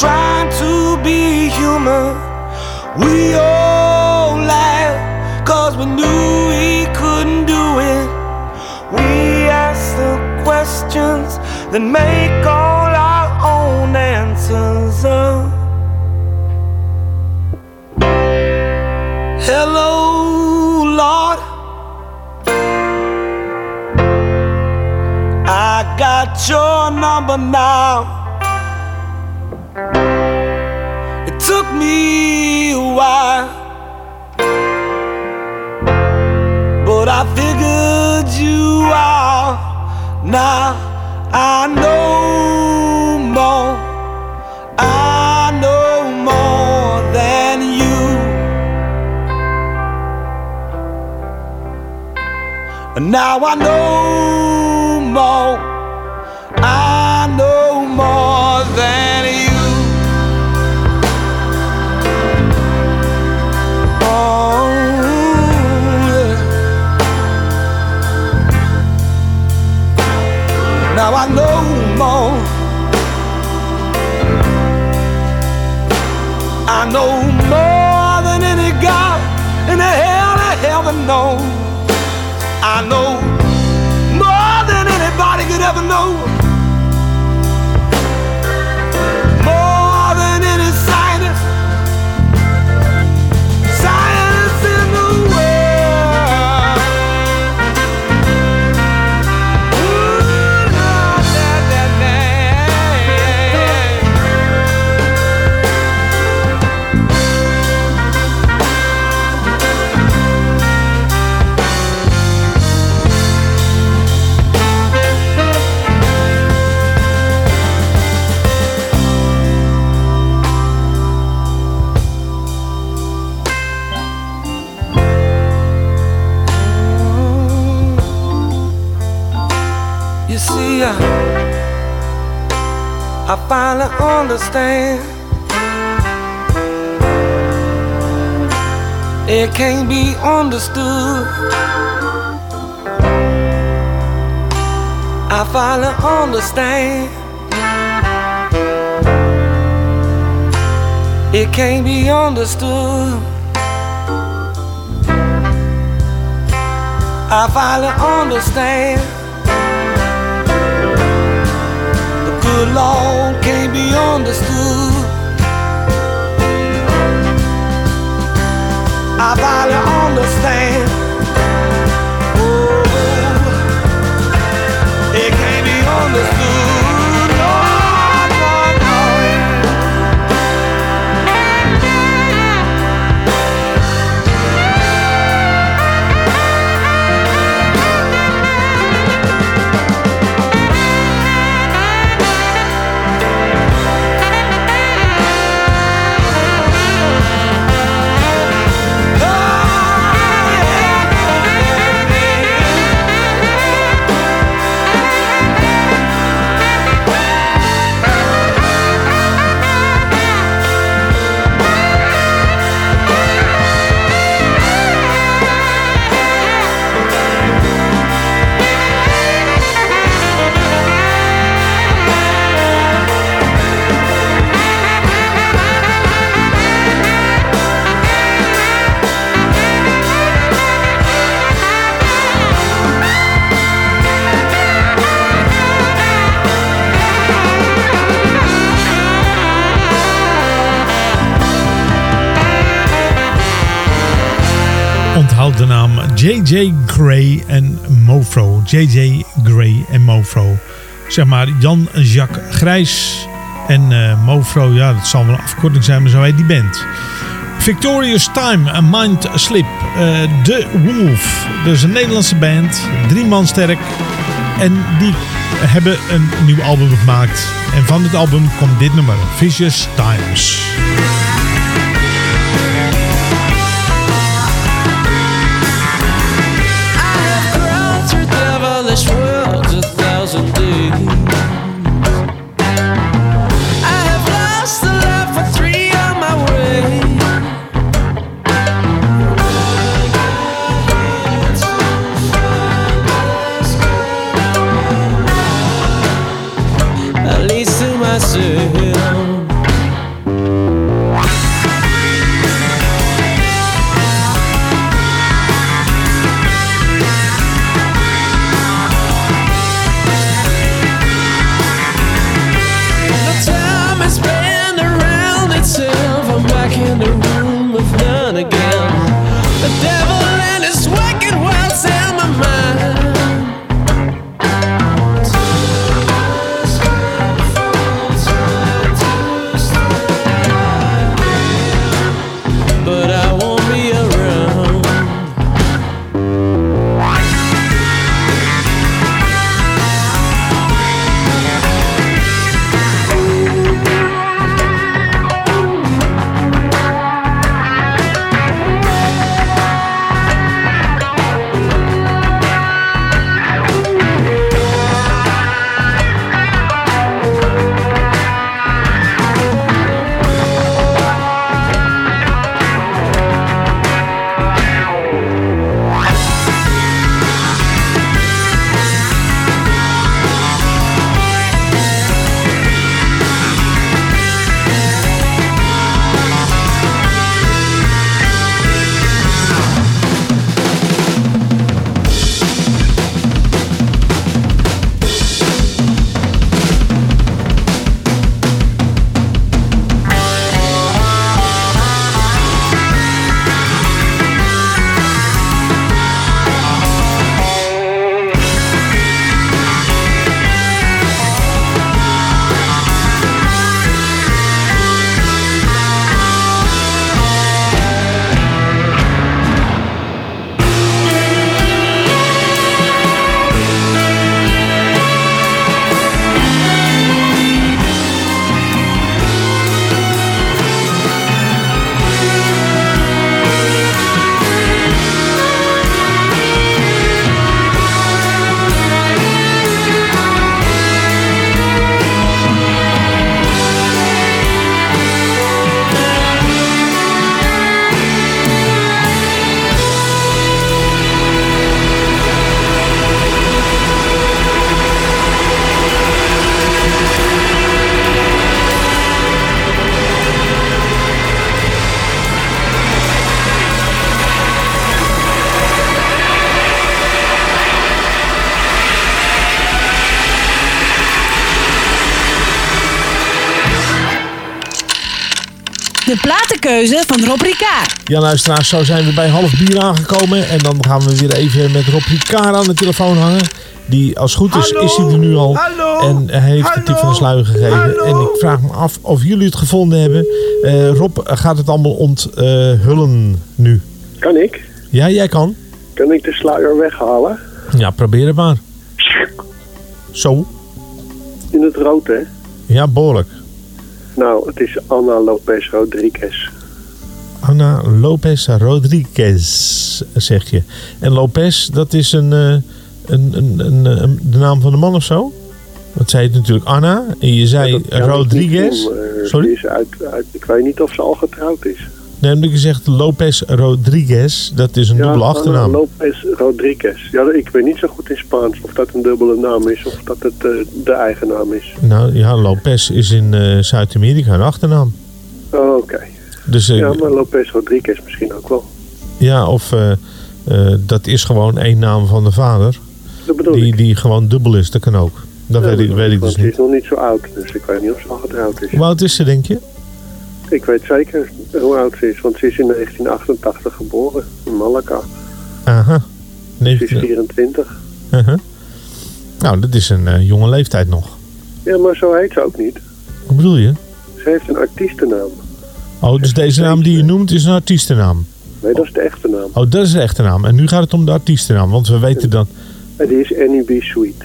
trying to be human. We all laughed cause we knew he couldn't do it. We asked the questions that make all our own answers up. Hello, Lord. I got your number now. Now I know understand. It can't be understood. I finally understand. It can't be understood. I finally understand. Good can't be understood. I finally understand. De naam J.J. Gray en Mofro. J.J. Gray en Mofro. Zeg maar Jan-Jacques Grijs en eh, Mofro. Ja, dat zal wel een afkorting zijn, maar zo heet die band. Victorious Time, A Mind Slip. eh The Wolf. Dat is een Nederlandse band. Drie man sterk. En die hebben een nieuw album gemaakt. En van dit album komt dit nummer. Vicious Times. Platenkeuze van Rob Ricard. Ja, luisteraars, zo zijn we bij half bier aangekomen. En dan gaan we weer even met Rob Ricard aan de telefoon hangen. Die, als het goed is, is hij er nu al. En hij heeft de tip van de sluier gegeven. En ik vraag me af of jullie het gevonden hebben. Eh, Rob, gaat het allemaal onthullen nu? Kan ik? Ja, jij kan. Kan ik de sluier weghalen? Ja, probeer het maar. Zo. In het rood, hè? Ja, behoorlijk. Nou, het is Anna Lopez Rodriguez. Lopez Rodriguez, zeg je. En Lopez, dat is een, eh, een, een, een, een- de naam van de man of zo? Want zij heet natuurlijk Anna en je zei Rodriguez. maar Sorry? Is uit, uit, ik weet niet of ze al getrouwd is. Nee, heb ik gezegd Lopez Rodriguez, dat is een dubbele Anna achternaam. Lopez Rodriguez. Ja, ik weet niet zo goed in Spaans of dat een dubbele naam is of dat het eh, de eigen naam is. Nou ja, Lopez is in eh, Zuid-Amerika een achternaam. Dus eh, Ja, maar Lopez Rodriguez misschien ook wel. ja, of eh, eh, dat is gewoon één naam van de vader. Dat bedoel Die, die gewoon dubbel is, dat kan ook. Dat Ja, weet, ik, weet ik dus Ze niet. is nog niet zo oud, dus ik weet niet of ze al getrouwd is. Hoe oud is ze, denk je? Ik weet zeker hoe oud ze is, want ze is in 1988 geboren in Malaga. Aha. Ze is 19 24. Uh-huh. Nou, dat is een jonge leeftijd nog. Ja, maar zo heet ze ook niet. Wat bedoel je? Ze heeft een artiestennaam. Oh, dus deze naam die je noemt is een artiestennaam. Nee, dat is de echte naam. Oh, dat is de echte naam. En nu gaat het om de artiestennaam, want we weten dan... Die is Annie B. Sweet.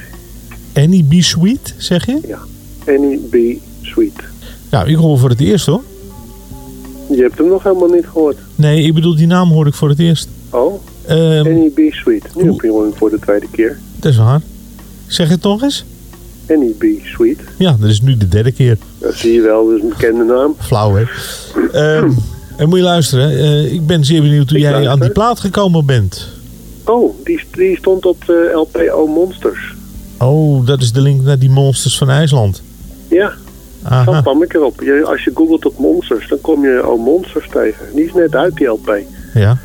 Annie B. Sweet, zeg je? Ja. Annie B. Sweet. Nou, ik hoor voor het eerst hoor. Je hebt hem nog helemaal niet gehoord. Nee, ik bedoel, die naam hoor ik voor het eerst. Oh? Ehm, Annie B. Sweet. Nu heb je hem voor de tweede keer. dat is waar. Zeg het toch eens? Annie B. Sweet. Ja, dat is nu de derde keer. Dat zie je wel, dat is een bekende naam. Flauw, hè? Ehm, en moet je luisteren, eh, ik ben zeer benieuwd hoe Ik jij aan die plaat gekomen bent. Oh, die, die stond op de LPO Monsters. Oh, dat is de link naar die monsters van IJsland. Ja, Aha. zo kwam ik erop. Je, als je googelt op Monsters, dan kom je Oh Monsters tegen. Die is net uit, die LP. Ja.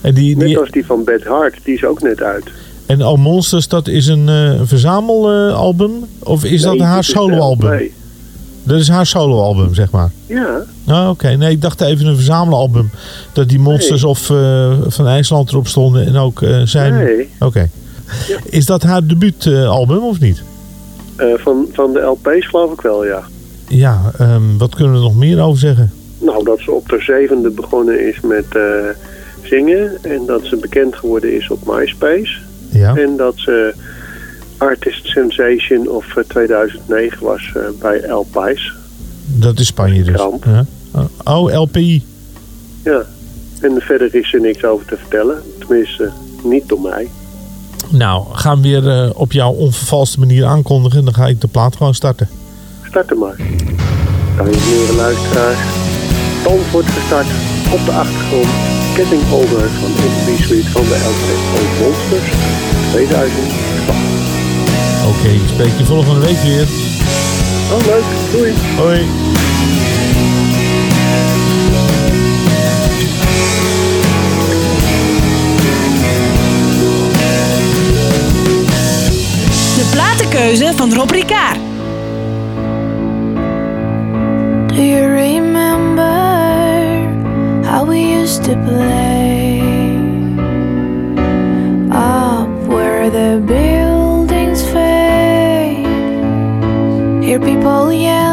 En, die, Net die, als die van Beth Hart, die is ook net uit. En Oh Monsters, dat is een eh verzamelalbum? of is dat Nee, haar soloalbum? LP. Dat is haar soloalbum, zeg maar. Ja, Ah, oké. Nee, ik dacht even een verzamelalbum. Dat die monsters of eh, van IJsland erop stonden en ook eh, zijn... Nee. Oké. Is dat haar debuutalbum of niet? van, van de LP's geloof ik wel, ja. Ja, ehm, wat kunnen we er nog meer over zeggen? Nou, dat ze op de zevende begonnen is met zingen. En dat ze bekend geworden is op MySpace. Ja. En dat ze Artist Sensation of eh, 2009 was eh, bij LP's. Dat is Spanje dus. Ja. Oh, LPI. Ja. En verder is er niks over te vertellen. Tenminste, niet door mij. Nou, gaan we weer eh, op jouw onvervalste manier aankondigen. Dan ga ik de plaat gewoon starten. Start er maar. Dames en heren luisteraars. Toons wordt gestart op de achtergrond. Getting Older van NB Suite van de LP Monsters 2012. Oké, ik spreek je volgende week weer. Oh, leuk. Doei. Hoi. De platenkeuze van Rob Ricard. Used to play? Up where the buildings fade. Hear people yelling.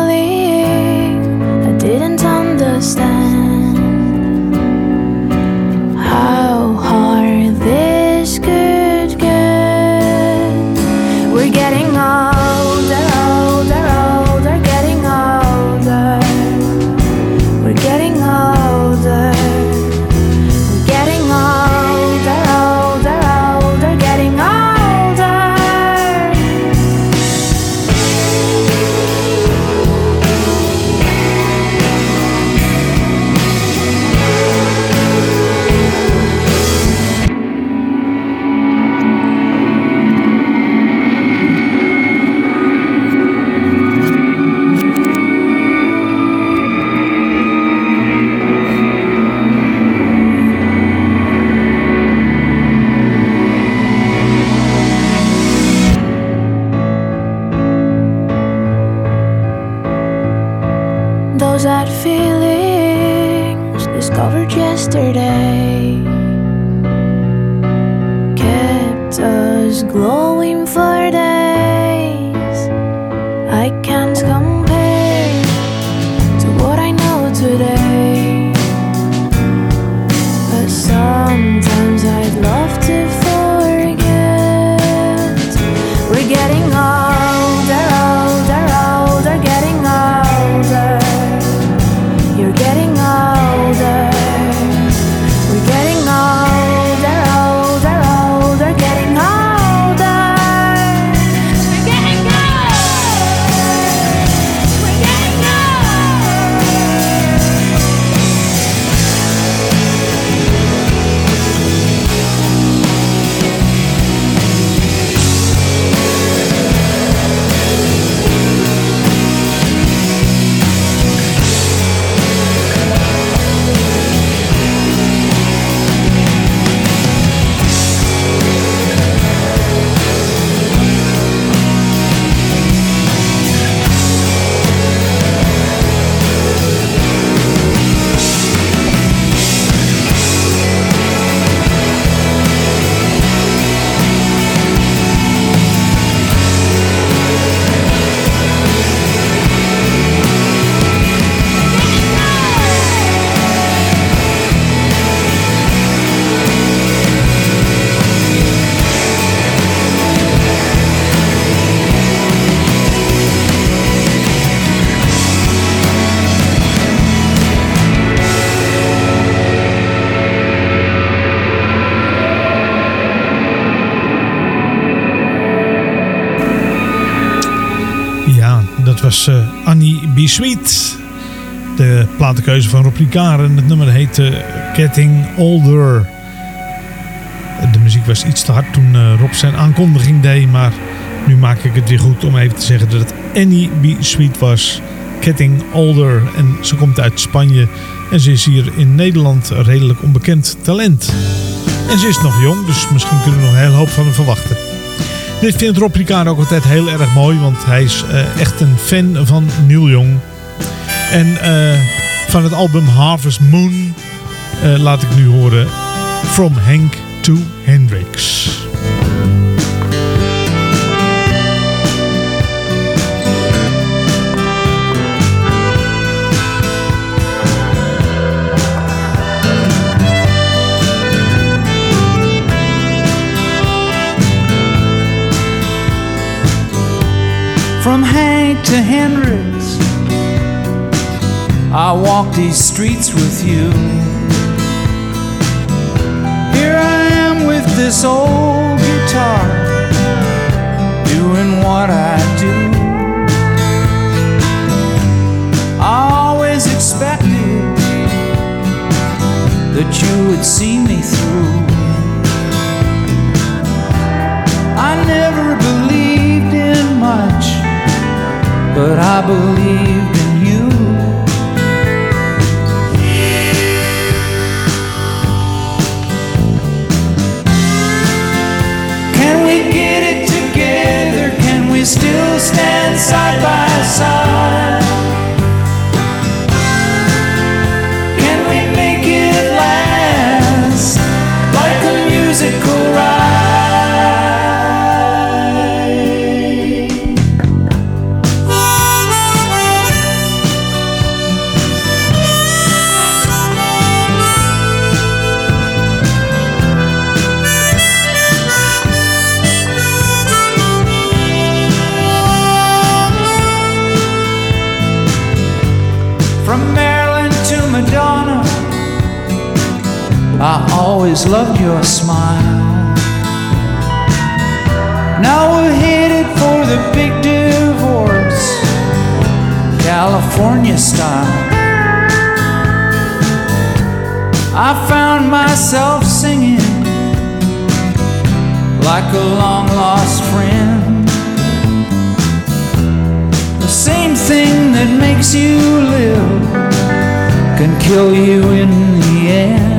Sweet. De platenkeuze van Rob Ricard. En het nummer heette Getting Older. De muziek was iets te hard toen eh, Rob zijn aankondiging deed. Maar nu maak ik het weer goed om even te zeggen dat het Annie B. Sweet was. Getting Older. En ze komt uit Spanje. En ze is hier in Nederland redelijk onbekend talent. En ze is nog jong, dus misschien kunnen we nog een hele hoop van haar verwachten. Dit vindt Rob Ricard ook altijd heel erg mooi, want hij is eh, echt een fan van Neil Young. En eh, van het album Harvest Moon eh, laat ik nu horen From Hank to Hendrix. From Hank to Hendrix, I walk these streets with you. Here I am with this old guitar, doing what I do. I always expected that you would see me through. I never believed in much but I believed in you. Can we get it together? Can we still stand side by side? Always loved your smile. Now we're headed for the big divorce, California style. I found myself singing like a long lost friend. The same thing that makes you live can kill you in the end.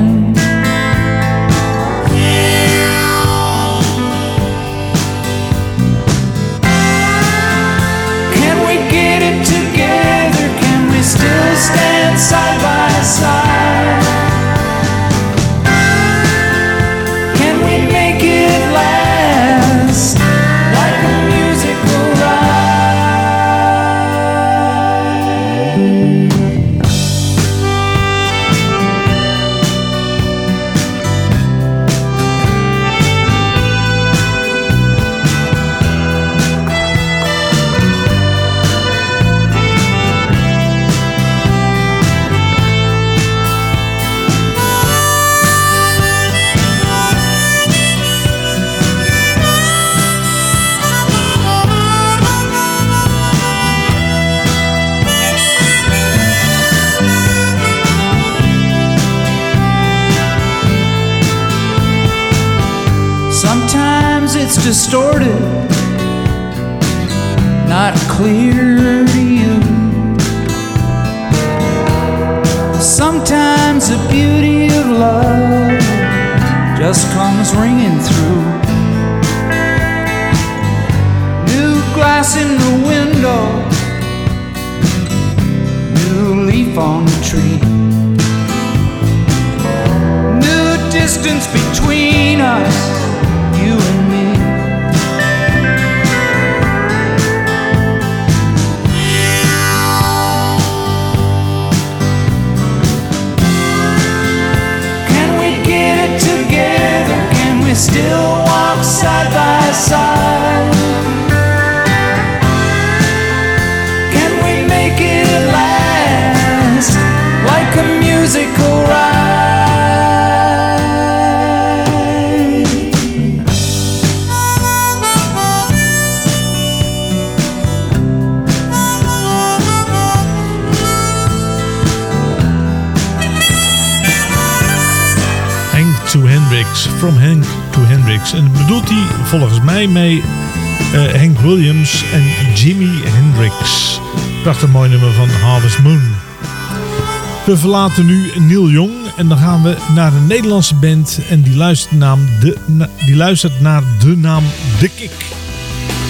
We verlaten nu Neil Jong en dan gaan we naar een Nederlandse band en die luistert, de, die luistert naar de naam De Kik.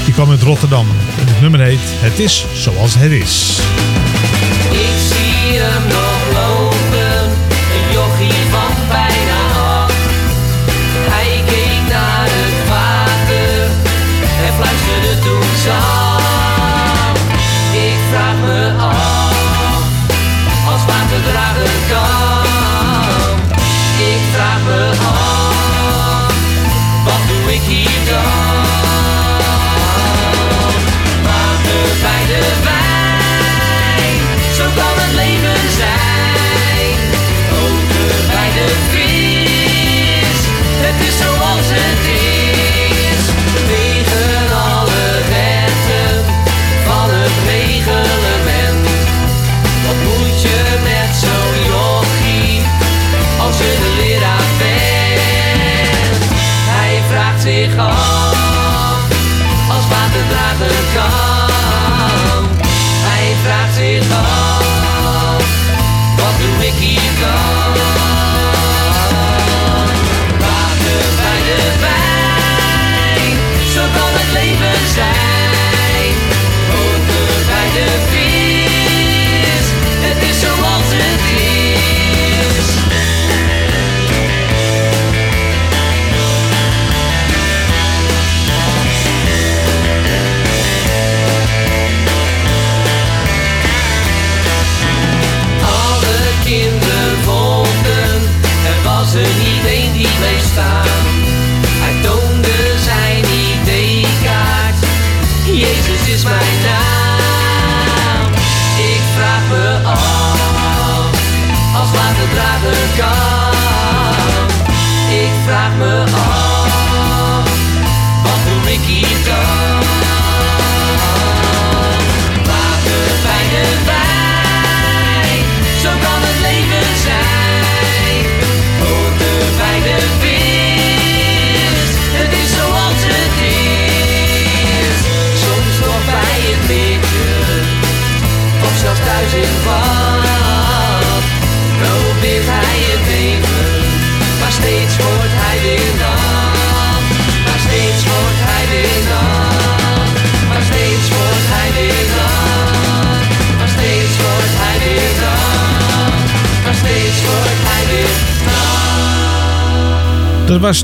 Die kwam uit Rotterdam en het nummer heet Het is zoals het is.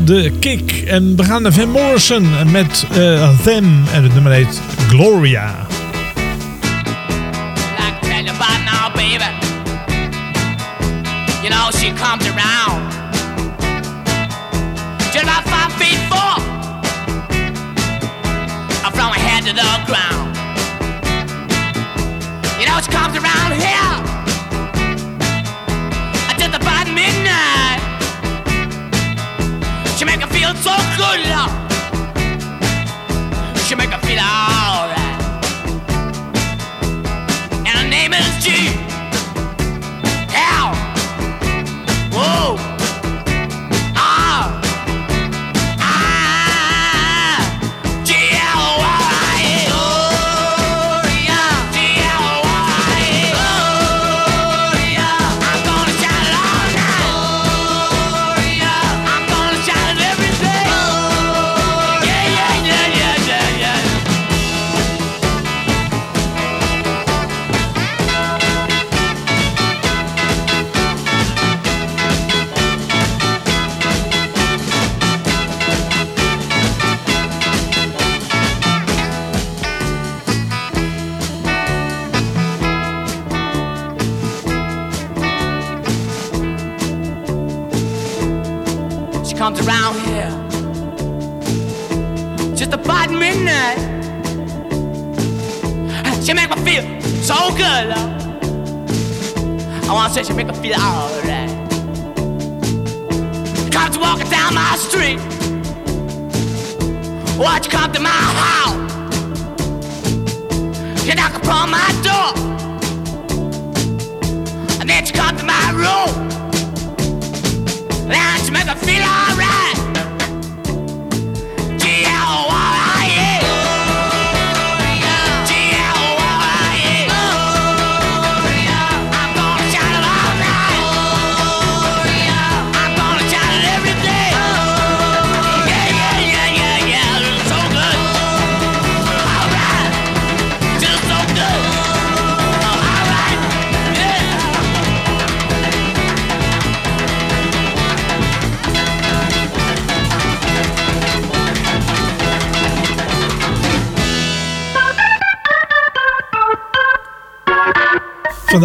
de kick. En we gaan naar Van Morrison met eh, Them. En het nummer heet Gloria.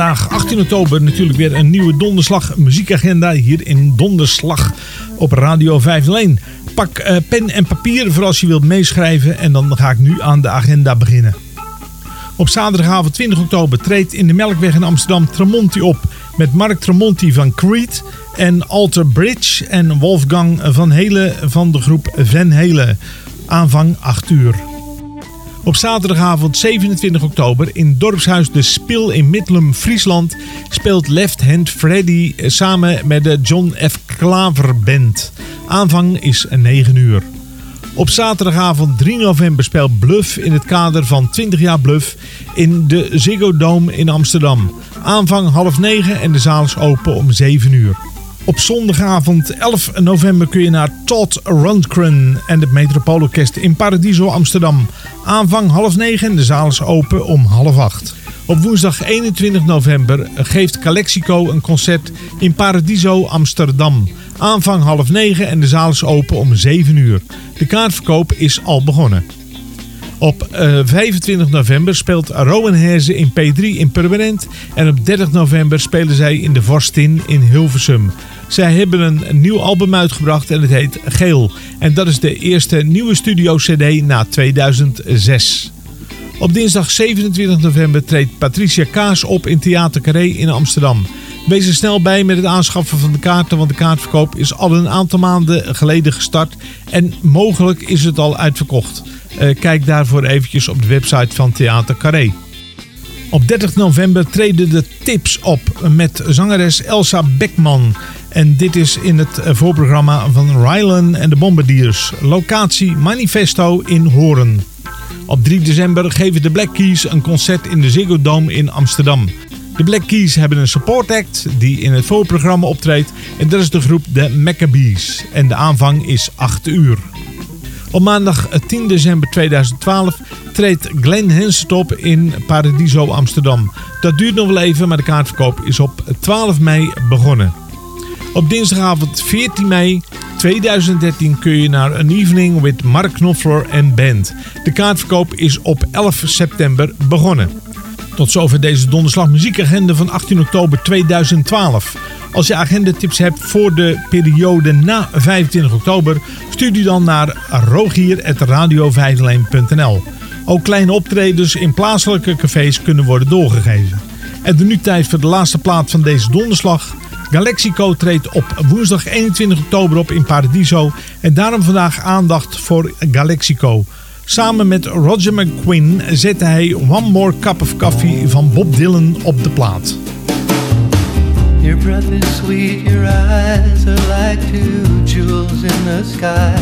Vandaag 18 oktober natuurlijk weer een nieuwe donderslag muziekagenda hier in Donderslag op Radio 501. Pak eh, pen en papier voor als je wilt meeschrijven en dan ga ik nu aan de agenda beginnen. Op zaterdagavond 20 oktober treedt in de Melkweg in Amsterdam Tremonti op met Mark Tremonti van Creed en Alter Bridge en Wolfgang van Helen van de groep Van Helen. Aanvang 8 uur. Op zaterdagavond 27 oktober in dorpshuis De Spil in Middelum, Friesland speelt Left Hand Freddy samen met de John F. Klaver Band. Aanvang is 9 uur. Op zaterdagavond 3 november speelt Bluff in het kader van 20 jaar Bluff in de Ziggo Dome in Amsterdam. Aanvang half 9 en de zaal is open om 7 uur. Op zondagavond 11 november kun je naar Todd Rundgren en het Metropoolorkest in Paradiso Amsterdam. Aanvang half 9 en de zaal is open om half 8. Op woensdag 21 november geeft Calexico een concert in Paradiso Amsterdam. Aanvang half 9 en de zaal is open om 7 uur. De kaartverkoop is al begonnen. Op eh, 25 november speelt Rowan Herze in P3 in Permanent. En op 30 november spelen zij in de Vorstin in Hilversum. Zij hebben een nieuw album uitgebracht en het heet Geel. En dat is de eerste nieuwe studio-cd na 2006. Op dinsdag 27 november treedt Patricia Kaas op in Theater Carré in Amsterdam. Wees er snel bij met het aanschaffen van de kaarten, want de kaartverkoop is al een aantal maanden geleden gestart. En mogelijk is het al uitverkocht. Eh, kijk daarvoor eventjes op de website van Theater Carré. Op 30 november treden de Tips op met zangeres Elsa Beckman. En dit is in het eh, voorprogramma van Rylan en de Bombardiers. Locatie Manifesto in Horen. Op 3 december geven de Black Keys een concert in de Ziggo Dome in Amsterdam. De Black Keys hebben een support act die in het voorprogramma optreedt. En dat is de groep de Maccabees. En de aanvang is 8 uur. Op maandag 10 december 2012 treedt Glenn Hansard op in Paradiso Amsterdam. Dat duurt nog wel even, maar de kaartverkoop is op 12 mei begonnen. Op dinsdagavond 14 mei 2013 kun je naar een evening with Mark Knopfler en band. De kaartverkoop is op 11 september begonnen. Tot zover deze donderslag muziekagenda van 18 oktober 2012. Als je agendatips hebt voor de periode na 25 oktober, stuur die dan naar rogier.radio501.nl. Ook kleine optredens in plaatselijke cafés kunnen worden doorgegeven. En de nu tijd voor de laatste plaat van deze donderslag. Galaxico treedt op woensdag 21 oktober op in Paradiso. En daarom vandaag aandacht voor Galaxico. Samen met Roger McQueen zette hij One More Cup of Coffee van Bob Dylan op de plaat. Your breath is sweet, your eyes are like two jewels in the sky.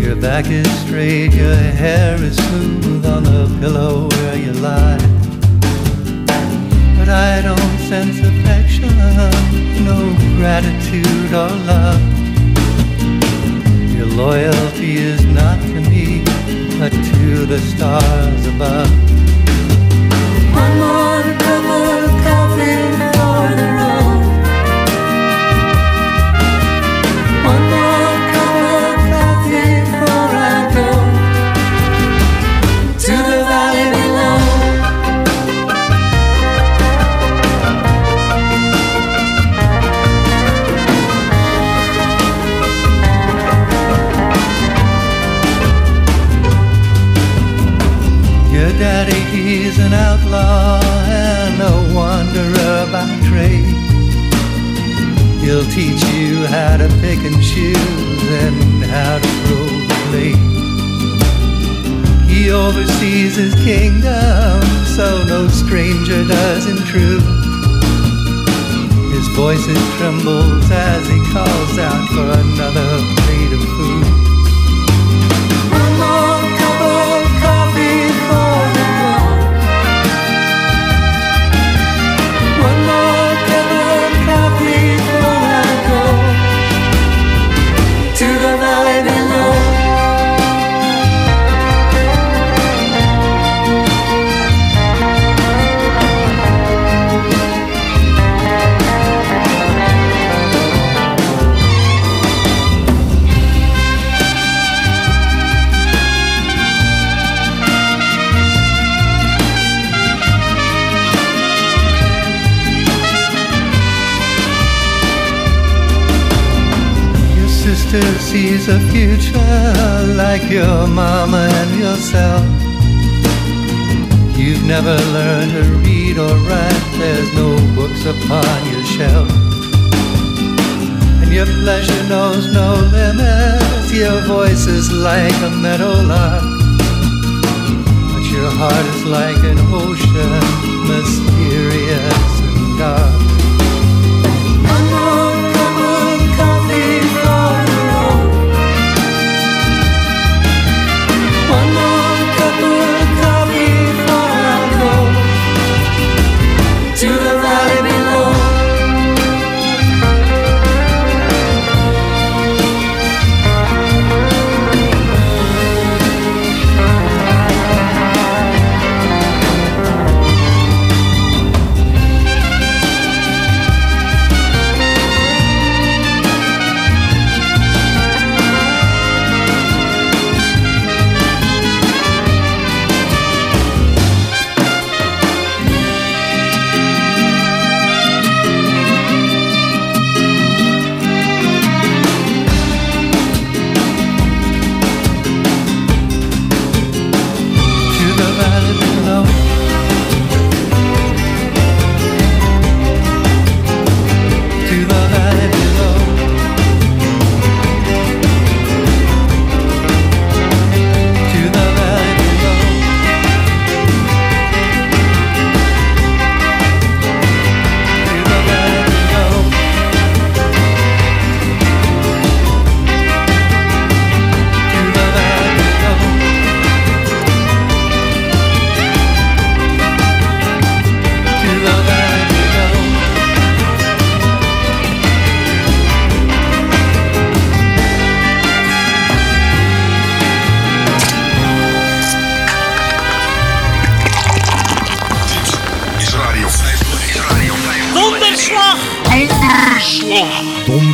Your back is straight, your hair is smooth on the pillow where you lie. But I don't sense affection, no gratitude or love. Your loyalty is not to me, but to the stars above. One more cup of coffee for the teach you how to pick and choose and how to throw the blade. He oversees his kingdom, so no stranger does intrude. His voice it trembles as he calls out for another sees a future like your mama and yourself. You've never learned to read or write, there's no books upon your shelf. And your pleasure knows no limits, your voice is like a meadowlark. But your heart is like an ocean, mysterious and dark.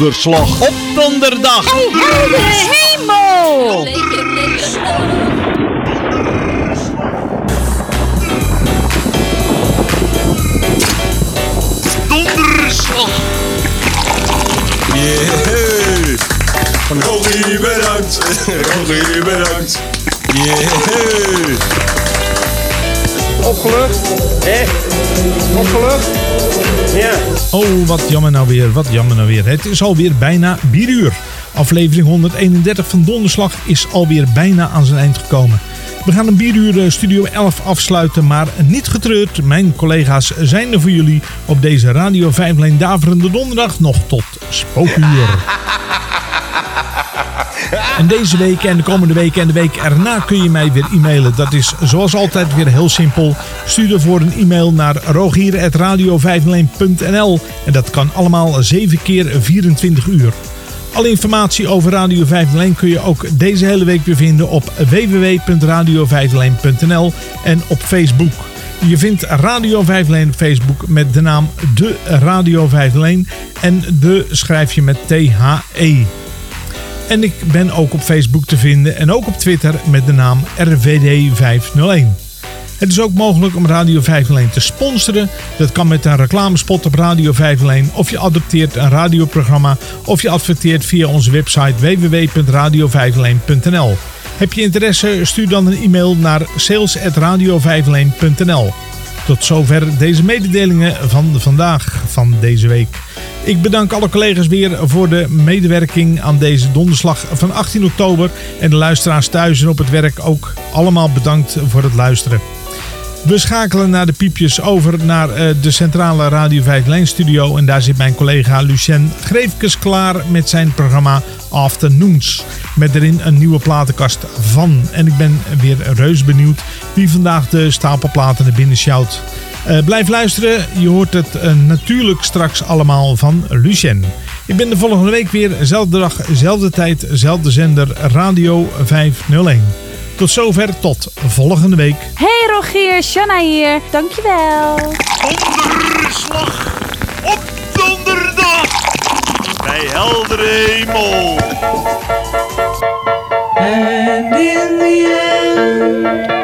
Donderslag! Op donderdag! hemel! Donderslag! Yeah. Rogie, bedankt. Rogie, bedankt. Yeah. Opgelucht? Hé? Opgelucht? Ja. Oh, wat jammer nou weer, wat jammer nou weer. Het is alweer bijna 4 uur. Aflevering 131 van Donderslag is alweer bijna aan zijn eind gekomen. We gaan een 4 uur eh, Studio 11 afsluiten, maar niet getreurd. Mijn collega's zijn er voor jullie op deze Radio 5 Lijn Daverende Donderdag nog tot spookuur. En deze week en de komende week en de week erna kun je mij weer e-mailen. Dat is zoals altijd weer heel simpel. Stuur ervoor een e-mail naar rogier.radio501.nl En dat kan allemaal 7 keer 24 uur. Alle informatie over Radio 501 kun je ook deze hele week weer vinden op www.radio501.nl en op Facebook. Je vindt Radio 501 op Facebook met de naam De Radio 501 en de schrijf je met T-H-E. En ik ben ook op Facebook te vinden en ook op Twitter met de naam RVD501. Het is ook mogelijk om Radio 501 te sponsoren. Dat kan met een reclamespot op Radio 501 of je adopteert een radioprogramma of je adverteert via onze website www.radio501.nl. Heb je interesse? Stuur dan een e-mail naar sales.radio501.nl. Tot zover deze mededelingen van vandaag, van deze week. Ik bedank alle collega's weer voor de medewerking aan deze donderslag van 18 oktober. En de luisteraars thuis en op het werk ook allemaal bedankt voor het luisteren. We schakelen naar de piepjes over naar eh, de centrale Radio 5 Lijn studio. En daar zit mijn collega Lucien Greefkes klaar met zijn programma Afternoons. Met erin een nieuwe platenkast van. En ik ben weer reus benieuwd wie vandaag de stapelplaten naar binnen sjouwt. Eh, blijf luisteren, je hoort het eh, natuurlijk straks allemaal van Lucien. Ik ben de volgende week weer, zelfde dag, zelfde tijd, zelfde zender, Radio 501. Tot zover, tot volgende week. Hey Rogier, Shanna hier. Dankjewel. Donderslag op donderdag bij heldere hemel. And in the end.